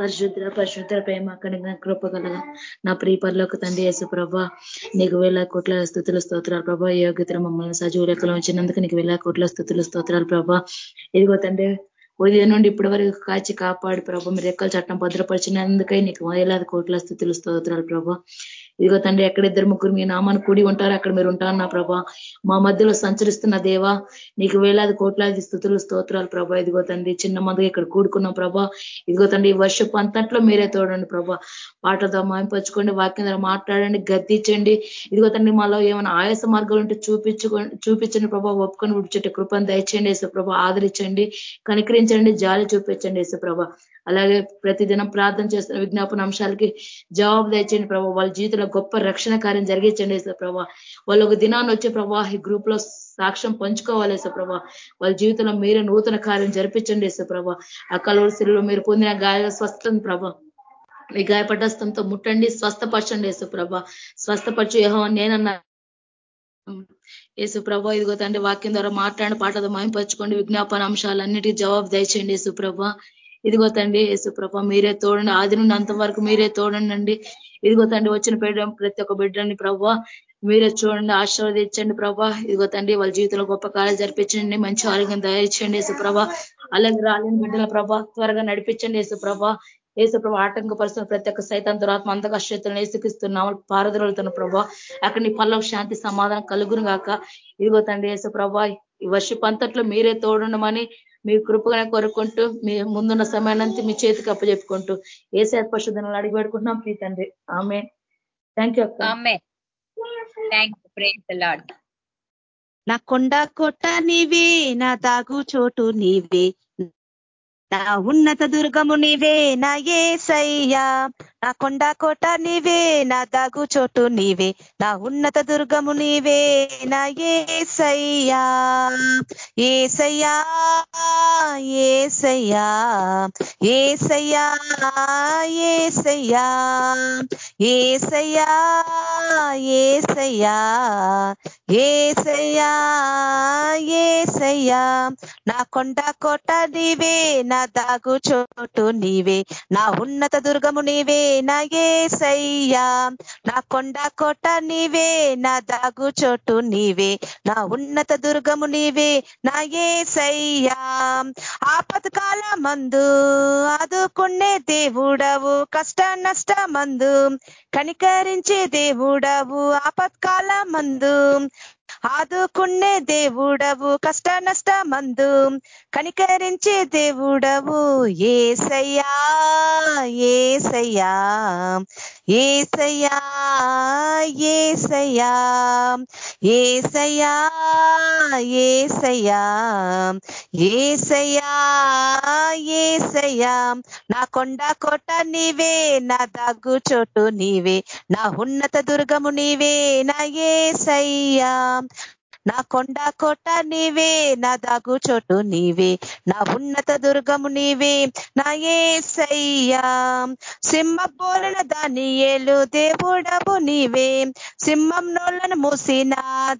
పరిశుద్ర పరిశుద్ర ప్రేమ కనుక కృపగలగా నా ప్రీపర్లోకి తండ్రి యేసు ప్రభా నీకు వేల కోట్ల స్థుతుల స్తోత్రాలు ప్రభా. యోగ్యతర మమ్మల్ని సజీవ లెక్కలో వచ్చినందుకు నీకు వేల కోట్ల స్థుతుల స్తోత్రాలు ప్రభా. ఇదిగో తండ్రి ఉదయం నుండి ఇప్పటి వరకు కాచి కాపాడు ప్రభా. మీరు రెక్కల చట్టం భద్రపరిచినందుకై నీకు వేలాది కోట్ల స్థుతులు స్తోత్రాలు ప్రభా. ఇదిగో తండ్రి ఎక్కడ ఇద్దరు ముగ్గురు మీ నామాను కూడి ఉంటారు అక్కడ మీరు ఉంటారు నా ప్రభా. మా మధ్యలో సంచరిస్తున్న దేవా నీకు వేలాది కోట్లాది స్థుతులు స్తోత్రాలు ప్రభా. ఇదిగో తండ్రి చిన్న మందుగా ఇక్కడ కూడుకున్నాం ప్రభా. ఇదిగో తండ్రి ఈ వర్షపు అంతట్లో మీరే తోడండి ప్రభా. పాటలతో మాయింపచ్చుకోండి వాక్యం ద్వారా మాట్లాడండి గద్దించండి. ఇదిగో తండ్రి మాలో ఏమైనా ఆయాస మార్గాలు ఉంటే చూపించుకోండి చూపించండి ప్రభా. ఒప్పుకొని విడిచేట కృపను దయచేయండి యేసు ప్రభా. ఆదరించండి కనికరించండి జాలి చూపించండి యేసు ప్రభా. అలాగే ప్రతిదినం ప్రార్థన చేస్తున్న విజ్ఞాపన అంశాలకి జవాబు దయచేయండి ప్రభావ వాళ్ళ జీవితంలో గొప్ప రక్షణ కార్యం జరిగించండి ప్రభావ వాళ్ళు ఒక దినాన్ని వచ్చే ప్రభావ ఈ గ్రూప్లో సాక్ష్యం పంచుకోవాలి ప్రభా. వాళ్ళ జీవితంలో మీరే నూతన కార్యం జరిపించండి ప్రభా. ఆ కలవరిశిలో మీరు పొందిన గాయ స్వస్థం ప్రభా. మీ గాయపడ్డస్తంతో ముట్టండి స్వస్థపరచండి ప్రభ. స్వస్థపరచు యహో నేనన్నా. యేసు ప్రభ ఇదిగో తండ్రి వాక్యం ద్వారా మాట్లాడిన పాటతో మాయంపరచుకోండి విజ్ఞాపన అంశాలన్నిటికీ జవాబు దయచేయండి యేసుప్రభ ఇదిగో తండ్రి యేసుప్రభ మీరే తోడండి ఆది నుండి అంతవరకు మీరే తోడండి ఇదిగో తండ్రి వచ్చిన బిడ్డ ప్రతి ఒక్క బిడ్డని ప్రభావ మీరే చూడండి ఆశీర్వదించండి ప్రభా. ఇదిగో తండ్రి వాళ్ళ జీవితంలో గొప్ప కార్యాలు జరిపించండి మంచి ఆరోగ్యం దయచేయండి యేసుప్రభ అలాగే రాలేని బిడ్డల ప్రభా త్వరగా నడిపించండి యేసుప్రభ ఏసుప్రభ పరిస్థితులు ప్రతి ఒక్క సైతం దురాత్మ అంతగా శత్రులను ఏసుకిస్తున్నాము పారదలుతున్న ప్రభా. అక్కడ నీ పల్లవ శాంతి సమాధానం కలుగును గాక. ఇదిగో తండ్రి యేసుప్రభ ఈ వర్షపు అంతట్లో మీరే తోడుండమని మీ కృపగా కోరుకుంటూ మీ ముందున్న సమయానంతా మీ చేతికి అప్పచెప్పుకుంటూ ఏ పరిశుద్ధనలు అడిగి పెడుకుంటున్నాం ప్రీ తండ్రి. ఆమె థ్యాంక్ యూ నా కొండ కొట్ట నీవే నా తాగు చోటు నీవే నా ఉన్నత దుర్గము నీవే నా ఏసయ్యా. నా కొండ కోట నీవే నా దాగు చోటు నీవే. నా ఉన్నత దుర్గము నీవే నా ఏసయ్యా. ఏసయ్యా ఏసయ్యా ఏసయ్యా ఏసయ్యా. ఏసయ్యా ఏసయ్యా ఏసయ్యా ఏసయ్యా. నా కొండ కోట నీవే నా దాగు చోటు నీవే. నా ఉన్నత దుర్గము నీవే నా ఏసయ్యా. నా కొండ కోట నీవే నా దాగు చోటు నీవే. నా ఉన్నత దుర్గము నీవే నా ఏసయ్యా. ఆపత్కాల మందు ఆదుకునే దేవుడవు కష్ట నష్ట మందు కనికరించే దేవుడవు ఆపత్కాల మందు ఆదుకునే దేవుడవు కష్ట నష్ట మందు కనికరించే దేవుడవు ఏసయ్యా ఏసయ్యా ఏసయ్యా ఏసయ్యా ఏసయ్యా ఏసయ్యా ఏసయ్యా ఏసయ్యా. నా కొండ కోట నీవే నా దగ్గు చోటు నీవే నా ఉన్నత దుర్గము నీవే నా ఏసయ్యా. నా కొండ కోట నీవే నా దాగు చోటు నీవే నా ఉన్నత దుర్గము నీవే నా ఏసయ్యా. సింహ బోలన దాని ఏలు దేవుడవు నీవే సింహం నోళ్ళను మూసిన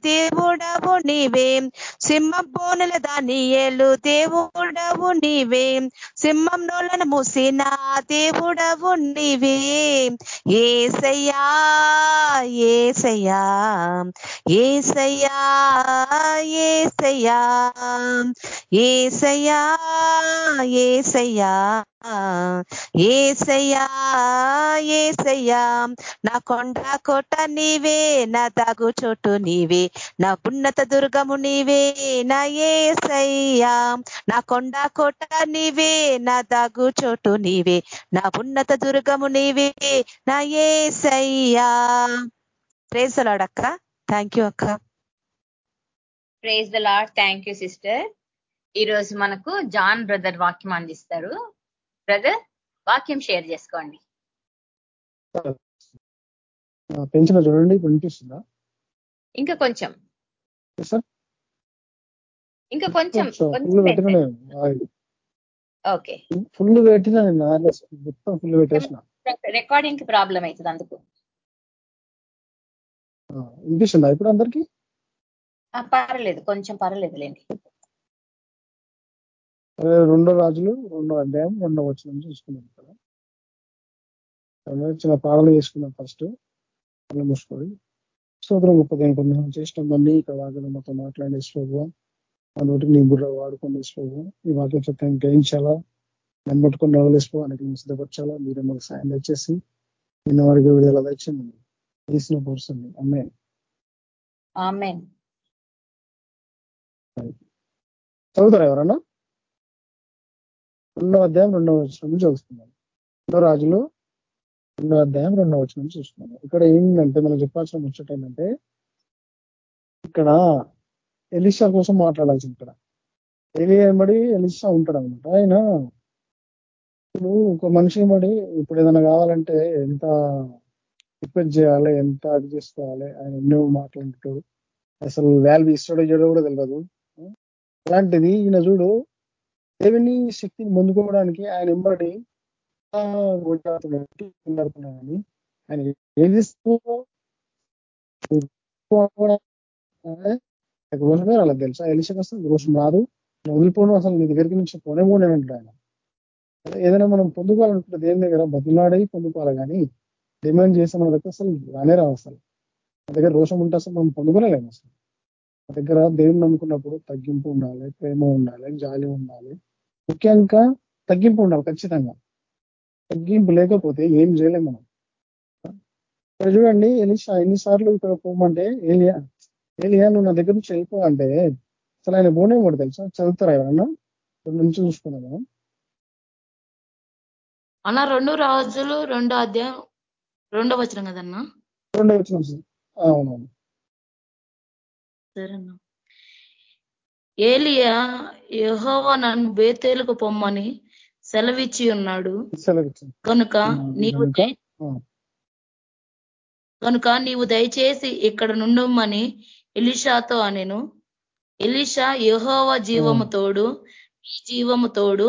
దేవుడవు నీవే సింహం పోనుల దాని ఏలు దేవుడవు నీవే సింహం నోళ్ళను మూసిన దేవుడవు నీవే. ఏసయ్యా ఏసయ్యా ఏసయ్యా. ఏసయ్యా ఏసయ్యా ఏసయ్యా ఏసయ్యా ఏసయ్యా నా కొండ కోట నీవే నా దాగు చోటు నీవే నా ఉన్నత దుర్గము నీవే నా ఏసయ్యా నా కొండ కోట నీవే నా దాగు చోటు నీవే నా ఉన్నత దుర్గము నీవే నా ఏసయ్యా. ప్రేసలాడక్క థ్యాంక్ యూ అక్క. Praise the lord thank you sister ఈరోజు మనకు జాన్ బ్రదర్ వాక్యం అందిస్తారు. బ్రదర్ వాక్యం షేర్ చేసుకోండి. పెంచిన చూడండి వినిపిస్తుందా? ఇంకా కొంచెం. ఇంకా కొంచెం ఓకే. ఫుల్ పెట్టిన మొత్తం ఫుల్ పెట్టేసిన. రికార్డింగ్కి ప్రాబ్లం అవుతుంది అందుకు. వినిపిస్తుందా ఇప్పుడు అందరికీ? పర్లేదు కొంచెం పర్లేదులేండి రెండో రాజులు రెండో అధ్యాయం రెండో వచ్చిన చూసుకున్నాం కదా చిన్న ప్రాణాలు చేసుకున్నాం ఫస్ట్. అలా మూసుకొని. సోదరం గొప్పది చేసిన మళ్ళీ ఇక్కడ వాగడం మొత్తం మాట్లాడే ఆ నోటికి నీ బుర్ర వాడుకొని ప్రభు ఈ వాక్యం సత్యం గ్రహించాలా? నన్ను పట్టుకొని నడవలేసుకో. అనేది సిద్ధపరచాలా? మీరు మాకు సాయం తెచ్చేసి నిన్న వారికి విడుదల తెచ్చింది తీసిన పరుస్తుంది అమ్మే చదువుతారా ఎవరన్నా? రెండవ అధ్యాయం రెండవ వచ్చిన నుంచి చూస్తున్నాను. రెండో రాజులు రెండవ అధ్యాయం రెండవ వచ్చిన నుంచి చూస్తున్నాను. ఇక్కడ ఏంటంటే మనం చెప్పాల్సిన ముచ్చట ఏంటంటే ఇక్కడ ఎలిషా కోసం మాట్లాడాల్సింది ఇక్కడ. ఏబడి ఎలిషా ఉంటాడు అనమాట ఆయన ఇప్పుడు ఒక మనిషి మడి ఇప్పుడు ఏదైనా కావాలంటే ఎంత రిక్వెస్ట్ చేయాలి ఎంత అది చేసుకోవాలి ఆయన ఎన్నో మాట్లాడుతాడు అసలు వాల్యూ ఇస్తాడో చేయడో కూడా తెలియదు అలాంటిది ఈయన చూడు దేవుని శక్తిని పొందుకోవడానికి ఆయన ఎంబడి కానీ ఆయన ఏది రోషమే రాలేదు తెలుసా. ఎలిషకి అసలు రోషం రాదు. వదిలిపోను అసలు నీ దగ్గరికి నుంచి పోనే పోనే ఆయన. ఏదైనా మనం పొందుకోవాలనుకుంటే దేని దగ్గర బతులాడి పొందుకోవాలి కానీ డిమాండ్ చేసే మన దగ్గర అసలు రానే రావు అసలు. మన దగ్గర రోషం ఉంటే అసలు మనం పొందుకోలేము అసలు. దగ్గర దేవుని నమ్ముకున్నప్పుడు తగ్గింపు ఉండాలి ప్రేమ ఉండాలి జాలి ఉండాలి. ముఖ్యంగా తగ్గింపు ఉండాలి ఖచ్చితంగా. తగ్గింపు లేకపోతే ఏం చేయలేం మనం. ఇక్కడ చూడండి ఎలిషా ఎన్నిసార్లు ఇక్కడ పోమంటే ఏలియా ఏలియా నువ్వు నా దగ్గర నుంచి వెళ్ళిపో అంటే అసలు ఆయన పోనే కూడా తెలుసా? చదువుతారా ఎవరన్నా? నుంచి చూసుకున్నాం మనం. అన్న రెండు రాజులు రెండో అధ్యాయం రెండో వచ్చిన కదన్నా? రెండో వచ్చిన అవునవును. సరేనా? ఏలియా యహోవా నన్ను బేతేలకు పొమ్మని సెలవిచ్చి ఉన్నాడు. కనుక నీవు కనుక నీవు దయచేసి ఇక్కడ నుండమని ఎలిషాతో అనెను. ఎలిషా యహోవ జీవము తోడు ఈ జీవము తోడు.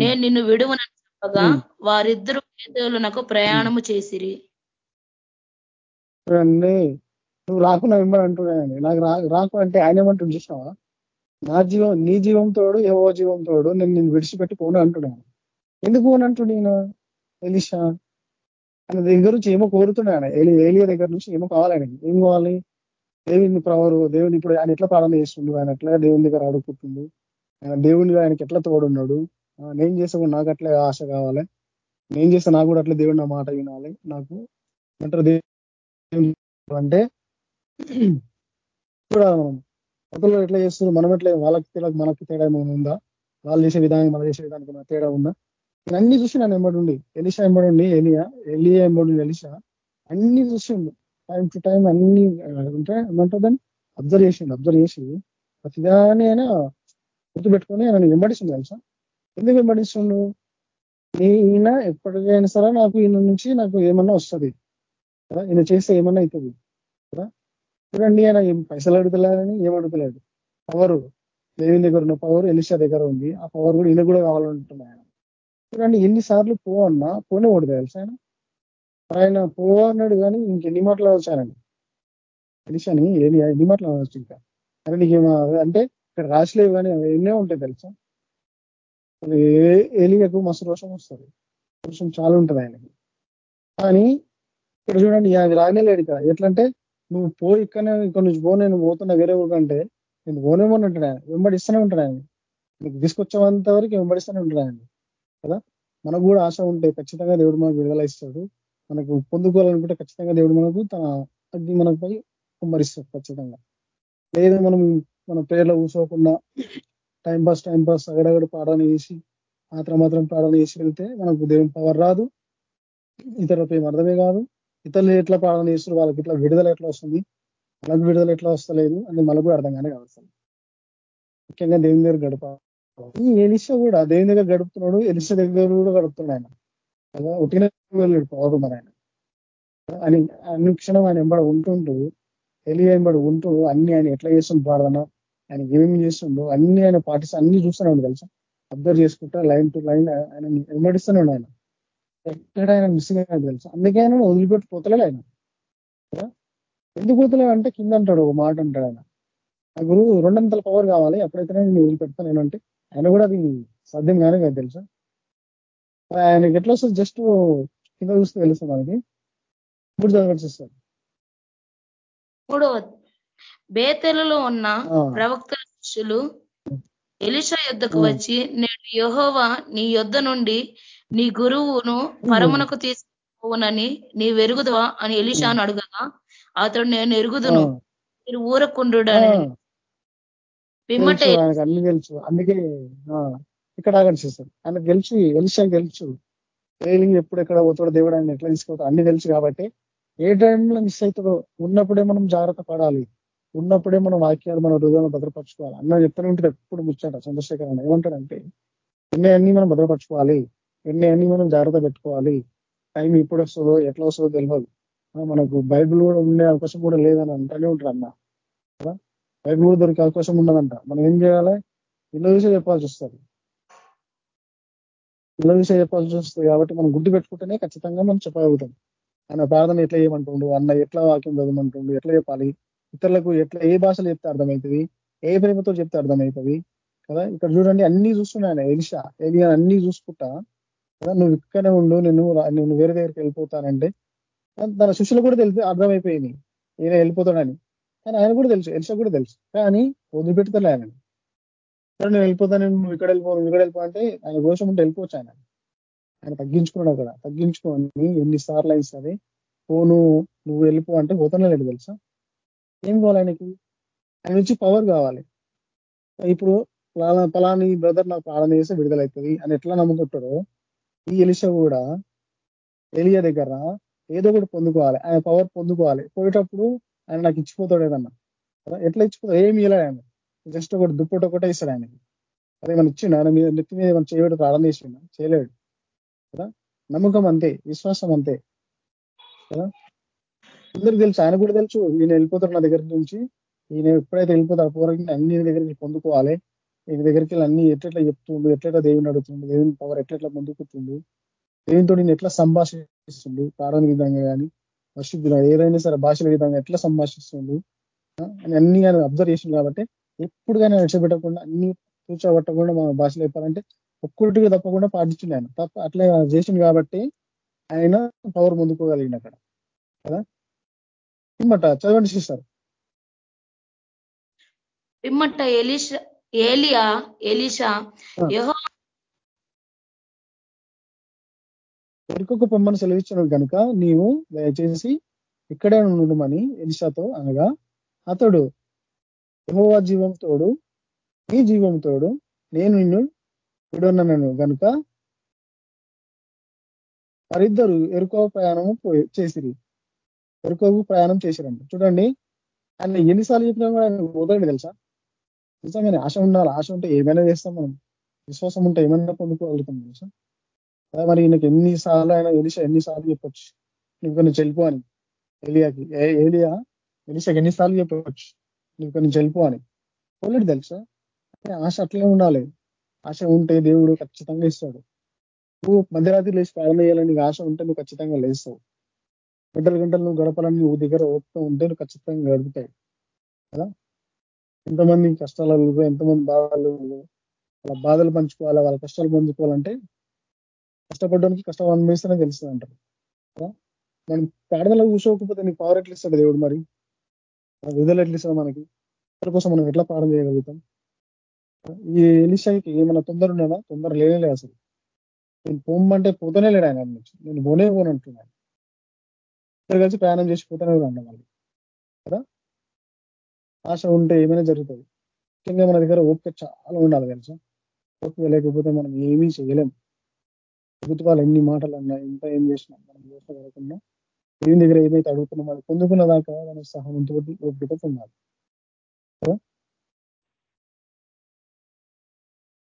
నేను నిన్ను విడువనని చెప్పగా వారిద్దరు పేదలకు ప్రయాణము చేసిరి. నువ్వు రాకుండా మిమ్మల్ని అంటున్నానండి. నాకు రాకు అంటే ఆయన ఏమంటుంది చూసినావా? నా జీవం నీ జీవం తోడు ఏవో జీవం తోడు నేను నేను విడిచిపెట్టి పోను అంటున్నాను ఎందుకు పోను అంటు నేను ఎలిషా? ఆయన దగ్గర నుంచి ఏమో కోరుతున్నాను ఏలియా దగ్గర నుంచి ఏమో కావాలని ఏం కావాలి? దేవుని ప్రవరు దేవుని ఇప్పుడు ఆయన ఎట్లా ప్రారంభం చేస్తుండు? ఆయన ఎట్లా దేవుని దగ్గర అడుగుతుండు ఆయన దేవుని ఆయనకి ఎట్లా తోడున్నాడు? నేను చేసే నాకు అట్లా ఆశ కావాలి. నేను చేస్తే నాకు కూడా అట్లా దేవుడు నా మాట వినాలి. నాకు అంటారు అంటే కూడా మనం అతను ఎట్లా చేస్తున్నారు? మనం ఎట్లా వాళ్ళకి తేడా మనకి తేడా ఏమైనా ఉందా? వాళ్ళు చేసే విధానం మనం చేసే విధానికి తేడా ఉందా? నేను అన్ని చూసి నన్ను ఎంబడి ఎలిషా ఎంబడి ఎలియా ఎలియా ఎంబడి ఎలిషా. అన్ని చూసిండు. టైం టు టైం అన్ని అంటే ఏమంటుందని అబ్జర్వ్ చేసిండు అబ్జర్వ్ చేసి ప్రతిదాన్ని అయినా గుర్తుపెట్టుకొని ఆయన వెంబడిస్తుంది తెలుసా? ఎందుకు వెంబడిస్తుండు ఈయన ఎప్పటికైనా సరే నాకు ఈయన నుంచి నాకు ఏమన్నా వస్తుంది. కదా? ఈయన చేస్తే ఏమన్నా అవుతుంది. కదా? చూడండి ఆయన ఏం పైసలు అడుగుతలేదని ఏం అడుగుతలేడు. పవర్ దేవుని దగ్గర ఉన్న పవర్ ఎలిషా దగ్గర ఉంది. ఆ పవర్ కూడా ఈయన కూడా కావాలంటున్నాయి ఆయన. చూడండి ఎన్నిసార్లు పో అన్నా పోనే కూడా తెలుసా ఆయన? ఆయన పో అన్నాడు కానీ ఇంకెన్ని మాటలు వచ్చానండి ఎలిషాని ఎన్ని మాటలు అవచ్చు ఇంకా? అరే నీకేమో అంటే ఇక్కడ రాసిలేవు కానీ ఎన్నో ఉంటాయి తెలుసా? ఏలియకు మస్తు రోషం వస్తుంది. రోషం చాలా ఉంటుంది ఆయనకి. కానీ ఇక్కడ చూడండి అది రాగలేడు ఇక్కడ. ఎట్లంటే నువ్వు పో ఇక్కడనే ఇక్కడ నుంచి పో నేను పోతున్నా వేరే ఊరికంటే నేను పోనేమోనంటాడు ఆయన. వెంబడిస్తూనే ఉంటాడు ఆయన. నీకు తీసుకొచ్చేంత వరకు వెంబడిస్తూనే ఉంటాడు ఆయన. కదా? మనకు కూడా ఆశ ఉంటే ఖచ్చితంగా దేవుడు మనకు విడుదల ఇస్తాడు. మనకు పొందుకోవాలనుకుంటే ఖచ్చితంగా దేవుడు మనకు తన అగ్ని మనపై కుమ్మరిస్తాడు ఖచ్చితంగా. లేదు మనం మన పేర్లో కూర్చోకుండా టైం పాస్ టైం పాస్ అగడగడ పాడన చేసి మాత్రం మాత్రం పాడన చేసి వెళ్తే మనకు దేవుని పవర్ రాదు. ఇతరులపై అర్థమే కాదు. ఇతరులు ఎట్లా ప్రార్థన చేస్తారు వాళ్ళకి ఇట్లా విడుదల ఎట్లా వస్తుంది మనకు విడుదల ఎట్లా వస్తలేదు అని మనకు కూడా అర్థంగానే కాదు ముఖ్యంగా దేవుని దగ్గర గడప ఈ ఎలిష కూడా దేవుని దగ్గర గడుపుతున్నాడు ఎలిష దగ్గర కూడా గడుపుతున్నాడు ఆయన. కదా ఉట్టిన వెళ్ళాడు మన ఆయన. అని అన్ని క్షణం ఆయన ఎంబడ ఉంటుంటూ ఎలి ఎంబడి ఉంటూ అన్ని ఆయన ఎట్లా చేస్తుంది ప్రార్థన ఆయన ఏమేమి చేస్తుండో అన్ని ఆయన పాటిస్తూ అన్ని చూస్తున్నాడు తెలుసా? అబ్జర్వ్ చేసుకుంటా లైన్ టు లైన్ ఆయన వెంబడిస్తున్నాడు ఆయన. ఎక్కడ ఆయన మిస్సింగ్ అయినట్టు తెలుసు. అందుకే ఆయన వదిలిపెట్టి పోతలేడు ఆయన ఎందుకు పోతలేవు అంటే కింద అంటాడు ఒక మాట అంటాడు ఆయన. ఆ గురువు రెండంతల పవర్ కావాలి ఎప్పుడైతే నేను వదిలిపెడతాను నేనంటే. ఆయన కూడా అది సాధ్యం కానే కదా తెలుసా? ఆయనకి ఎట్లా వస్తుంది? జస్ట్ కింద చూస్తే తెలుస్తుంది మనకి. ఇప్పుడు చదవచ్చు మూడవ బేతెలలో ఉన్న ఆ. ప్రవక్తల శిష్యులు ఎలిషా యుద్ధకు. వచ్చి నేడు యెహోవా నీ యొద్ద నుండి నీ గురువును పరమునకు తీసుకుపోనని నీ వెరుగుదవా అని ఎలిషాను అడగగా అతడు నేను ఎరుగుదును. మీరు ఊరకుండు. పిమ్మట అన్ని తెలుసు. అందుకే ఇక్కడ ఆగండి ఆయన గెలిచి ఎలిషా గెలుచు. ఏలి ఎప్పుడు ఎక్కడ పోతాడో దేవుడు ఆయన ఎట్లా తీసుకుంటాడు అన్ని తెలుసు కాబట్టి ఏ టైంలో మిస్ అవుతాడో ఉన్నప్పుడే మనం జాగ్రత్త పడాలి. ఉన్నప్పుడే మనం వాక్యాలు మన హృదయంలో భద్రపరచుకోవాలి. అన్న చెప్తూనే ఉంటాడు ఎప్పుడు ముచ్చట చంద్రశేఖర్ అన్న. ఏమంటాడంటే అన్ని మనం భద్రపరచుకోవాలి. అన్ని మనం జాగ్రత్త పెట్టుకోవాలి? టైం ఇప్పుడు వస్తుందో ఎట్లా వస్తుందో తెలియదు మనకు బైబిల్ కూడా ఉండే అవకాశం కూడా లేదని అంటూనే ఉంటారు అన్న. కదా? బైబిల్ కూడా దొరికే అవకాశం ఉండదంట. మనం ఏం చేయాలి? ఇళ్ళ విషయం చెప్పాల్సి వస్తుంది. ఇళ్ళ చూసే చెప్పాల్సి వస్తుంది కాబట్టి మనం గుడ్డు పెట్టుకుంటేనే ఖచ్చితంగా మనం చెప్పగలుగుతాం. ఆయన ప్రార్థన ఎట్లా చేయమంటుండు? అన్న ఎట్లా వాక్యం చదవమంటుండు? ఎట్లా చెప్పాలి? ఇతరులకు ఎట్లా ఏ భాషలో చెప్తే అర్థమవుతుంది? ఏ ప్రేమతో చెప్తే అర్థమవుతుంది? కదా? ఇక్కడ చూడండి అన్ని చూస్తున్నాయి ఆయన. ఎలిషా ఏలియా అన్ని చూసుకుంటా నువ్వు ఇక్కడే ఉండు నేను నేను వేరే దగ్గరికి వెళ్ళిపోతానంటే తన శిష్యులు కూడా తెలిసి అర్థమైపోయింది ఈయన వెళ్ళిపోతాడని. కానీ ఆయన కూడా తెలుసు ఎల్సా కూడా తెలుసు. కానీ వదిలిపెడతలే ఆయన. సరే నేను వెళ్ళిపోతాను నువ్వు ఇక్కడ వెళ్ళిపో నువ్వు ఇక్కడ వెళ్ళిపో అంటే ఆయన దోషం ఉంటే వెళ్ళిపోవచ్చు ఆయన. ఆయన తగ్గించుకున్నాడు అక్కడ తగ్గించుకోని ఎన్నిసార్లు అయినా సరే పోను నువ్వు వెళ్ళిపో అంటే పోతానే లేదు తెలుసా? ఏం కావాలి ఆయనకి? ఆయన నుంచి పవర్ కావాలి. ఇప్పుడు పలానా పలాని బ్రదర్ నాకు ప్రార్థన చేస్తే విడుదలవుతుంది అని ఎట్లా నమ్ముకుంటాడో ఈ ఎలిషా కూడా ఎలియా దగ్గర ఏదో ఒకటి పొందుకోవాలి. ఆయన పవర్ పొందుకోవాలి. పోయేటప్పుడు ఆయన నాకు ఇచ్చిపోతాడు ఏదన్నా. ఎట్లా ఇచ్చిపోతాడు? ఏమి ఇలా ఆయన. జస్ట్ ఒకటి దుప్పటి ఒకటే ఇస్తాడు ఆయనకి. అదే మనం ఇచ్చిండు? ఆయన మీద నెత్తి మీద మనం చేయడం ప్రారంభం చేసిండు? చేయలేడు. కదా? నమ్మకం అంతే. విశ్వాసం అంతే. కదా? అందరికి తెలుసు. ఆయన కూడా తెలుసు. ఈయన వెళ్ళిపోతాడు నా దగ్గర నుంచి. ఈయన ఎప్పుడైతే వెళ్ళిపోతాడు పూర్వకి అన్ని దగ్గరికి పొందుకోవాలి. ఈయన దగ్గరికి వెళ్ళి అన్ని ఎట్లెట్లా చెప్తుండు ఎట్లెట్లా దేవుని అడుగుతుండు దేవుని పవర్ ఎట్లెట్లా ముందుకుతుండు దేవునితో నేను ఎట్లా సంభాషిస్తుండు ప్రారంభ విధంగా కానీ వర్షిప్ ఏదైనా సరే భాషల విధంగా ఎట్లా సంభాషిస్తుండు అని అన్ని ఆయన అబ్జర్వ్ చేసిండు కాబట్టి ఎప్పుడు కానీ విడిచిపెట్టకుండా అన్ని కూర్చోబట్టకుండా మన భాషలో చెప్పాలంటే ఒక్కటిగా తప్పకుండా పాటించిండు ఆయన. తప్ప అట్లా చేసిండు కాబట్టి ఆయన పవర్ ముందుకోగలిగింది అక్కడ. కదా? ఇమ్మట చదవండి సిస్టర్. ఇమ్మట ఎలిషా ఏలియా ఎలిషా. యెహో ఎరుకకు పొమ్మని సెలవిచ్చాడు కనుక నీవు దయచేసి ఇక్కడే ఉండమని ఎలిషాతో అనగా అతడు యెహోవా జీవం తోడు నీ జీవం తోడు నేను నిన్ను విడొన్నాను కనుక వారిద్దరు ఎరుకో ప్రయాణము పోయి- చేసిరి. ఎరుకోకు ప్రయాణం చేసిరండి చూడండి ఆయన ఎన్నిసార్లు చెప్పినా కూడా ఆయన వదలండి తెలుసా? నిజంగానే ఆశ ఉండాలి. ఆశ ఉంటే ఏమైనా చేస్తాం మనం. విశ్వాసం ఉంటే ఏమైనా పొందుకోగలుగుతాం తెలుసా అదే మరి ఈయనకి ఎన్నిసార్లు ఆయన ఎలిషా ఎన్నిసార్లు చెప్పొచ్చు? నువ్వు కొన్ని చెల్పు అని. ఏలియాకి ఏ- ఏలియా ఎలిషాకి ఎన్నిసార్లు చెప్పవచ్చు నువ్వు కొన్ని చెల్పు అని. పోలేడు తెలుసా? ఆశ అట్లే ఉండాలి. ఆశ ఉంటే దేవుడు ఖచ్చితంగా ఇస్తాడు. నువ్వు మధ్యరాత్రి లేచి ప్రార్థన చేయాలని నీకు ఆశ ఉంటే నువ్వు ఖచ్చితంగా లేస్తావు. గంటలు గంటలు నువ్వు గడపాలని నువ్వు దగ్గర ఓపిక ఉంటే నువ్వు ఖచ్చితంగా గడుపుతాయి కదా? ఎంతమంది కష్టాలు ఎంతమంది బాధలు వాళ్ళ బాధలు పంచుకోవాలి వాళ్ళ కష్టాలు పంచుకోవాలంటే కష్టపడడానికి కష్టాలు అనుభవిస్తేనే తెలుస్తుంది అంటారు మనం ప్రార్థనలో కూర్చోకపోతే నీకు పవర్ ఎట్లా ఇస్తాడు దేవుడు మరి? విధులు ఎట్లా ఇస్తాడు మనకి? ఇతరుల కోసం మనం ఎట్లా ప్రార్థన చేయగలుగుతాం? ఈ ఎలిషాకి ఏమైనా తొందర ఉండేనా తొందర లేనే అసలు. నేను పోమంటే పోతూనే లేడు ఆయన నుంచి. నేను పోనే పోను అంటున్నాను ఇద్దరు కలిసి ప్రయాణం చేసి పోతూనే ఉన్నాను మళ్ళీ కదా? ఆశ ఉంటే ఏమైనా జరుగుతుంది. ముఖ్యంగా మన దగ్గర ఓపిక చాలా ఉండాలి తెలుసా? ఓపిక లేకపోతే మనం ఏమీ చేయలేం. ప్రభుత్వాలు ఎన్ని మాటలు అన్నా ఎంత ఏం చేసినా మనం మోసపడకుండా దేవుని దగ్గర ఏదైతే అడుగుతున్నామో అది పొందుకున్న దాకా మనం సహనంతో ఓపికతో పొందాలి?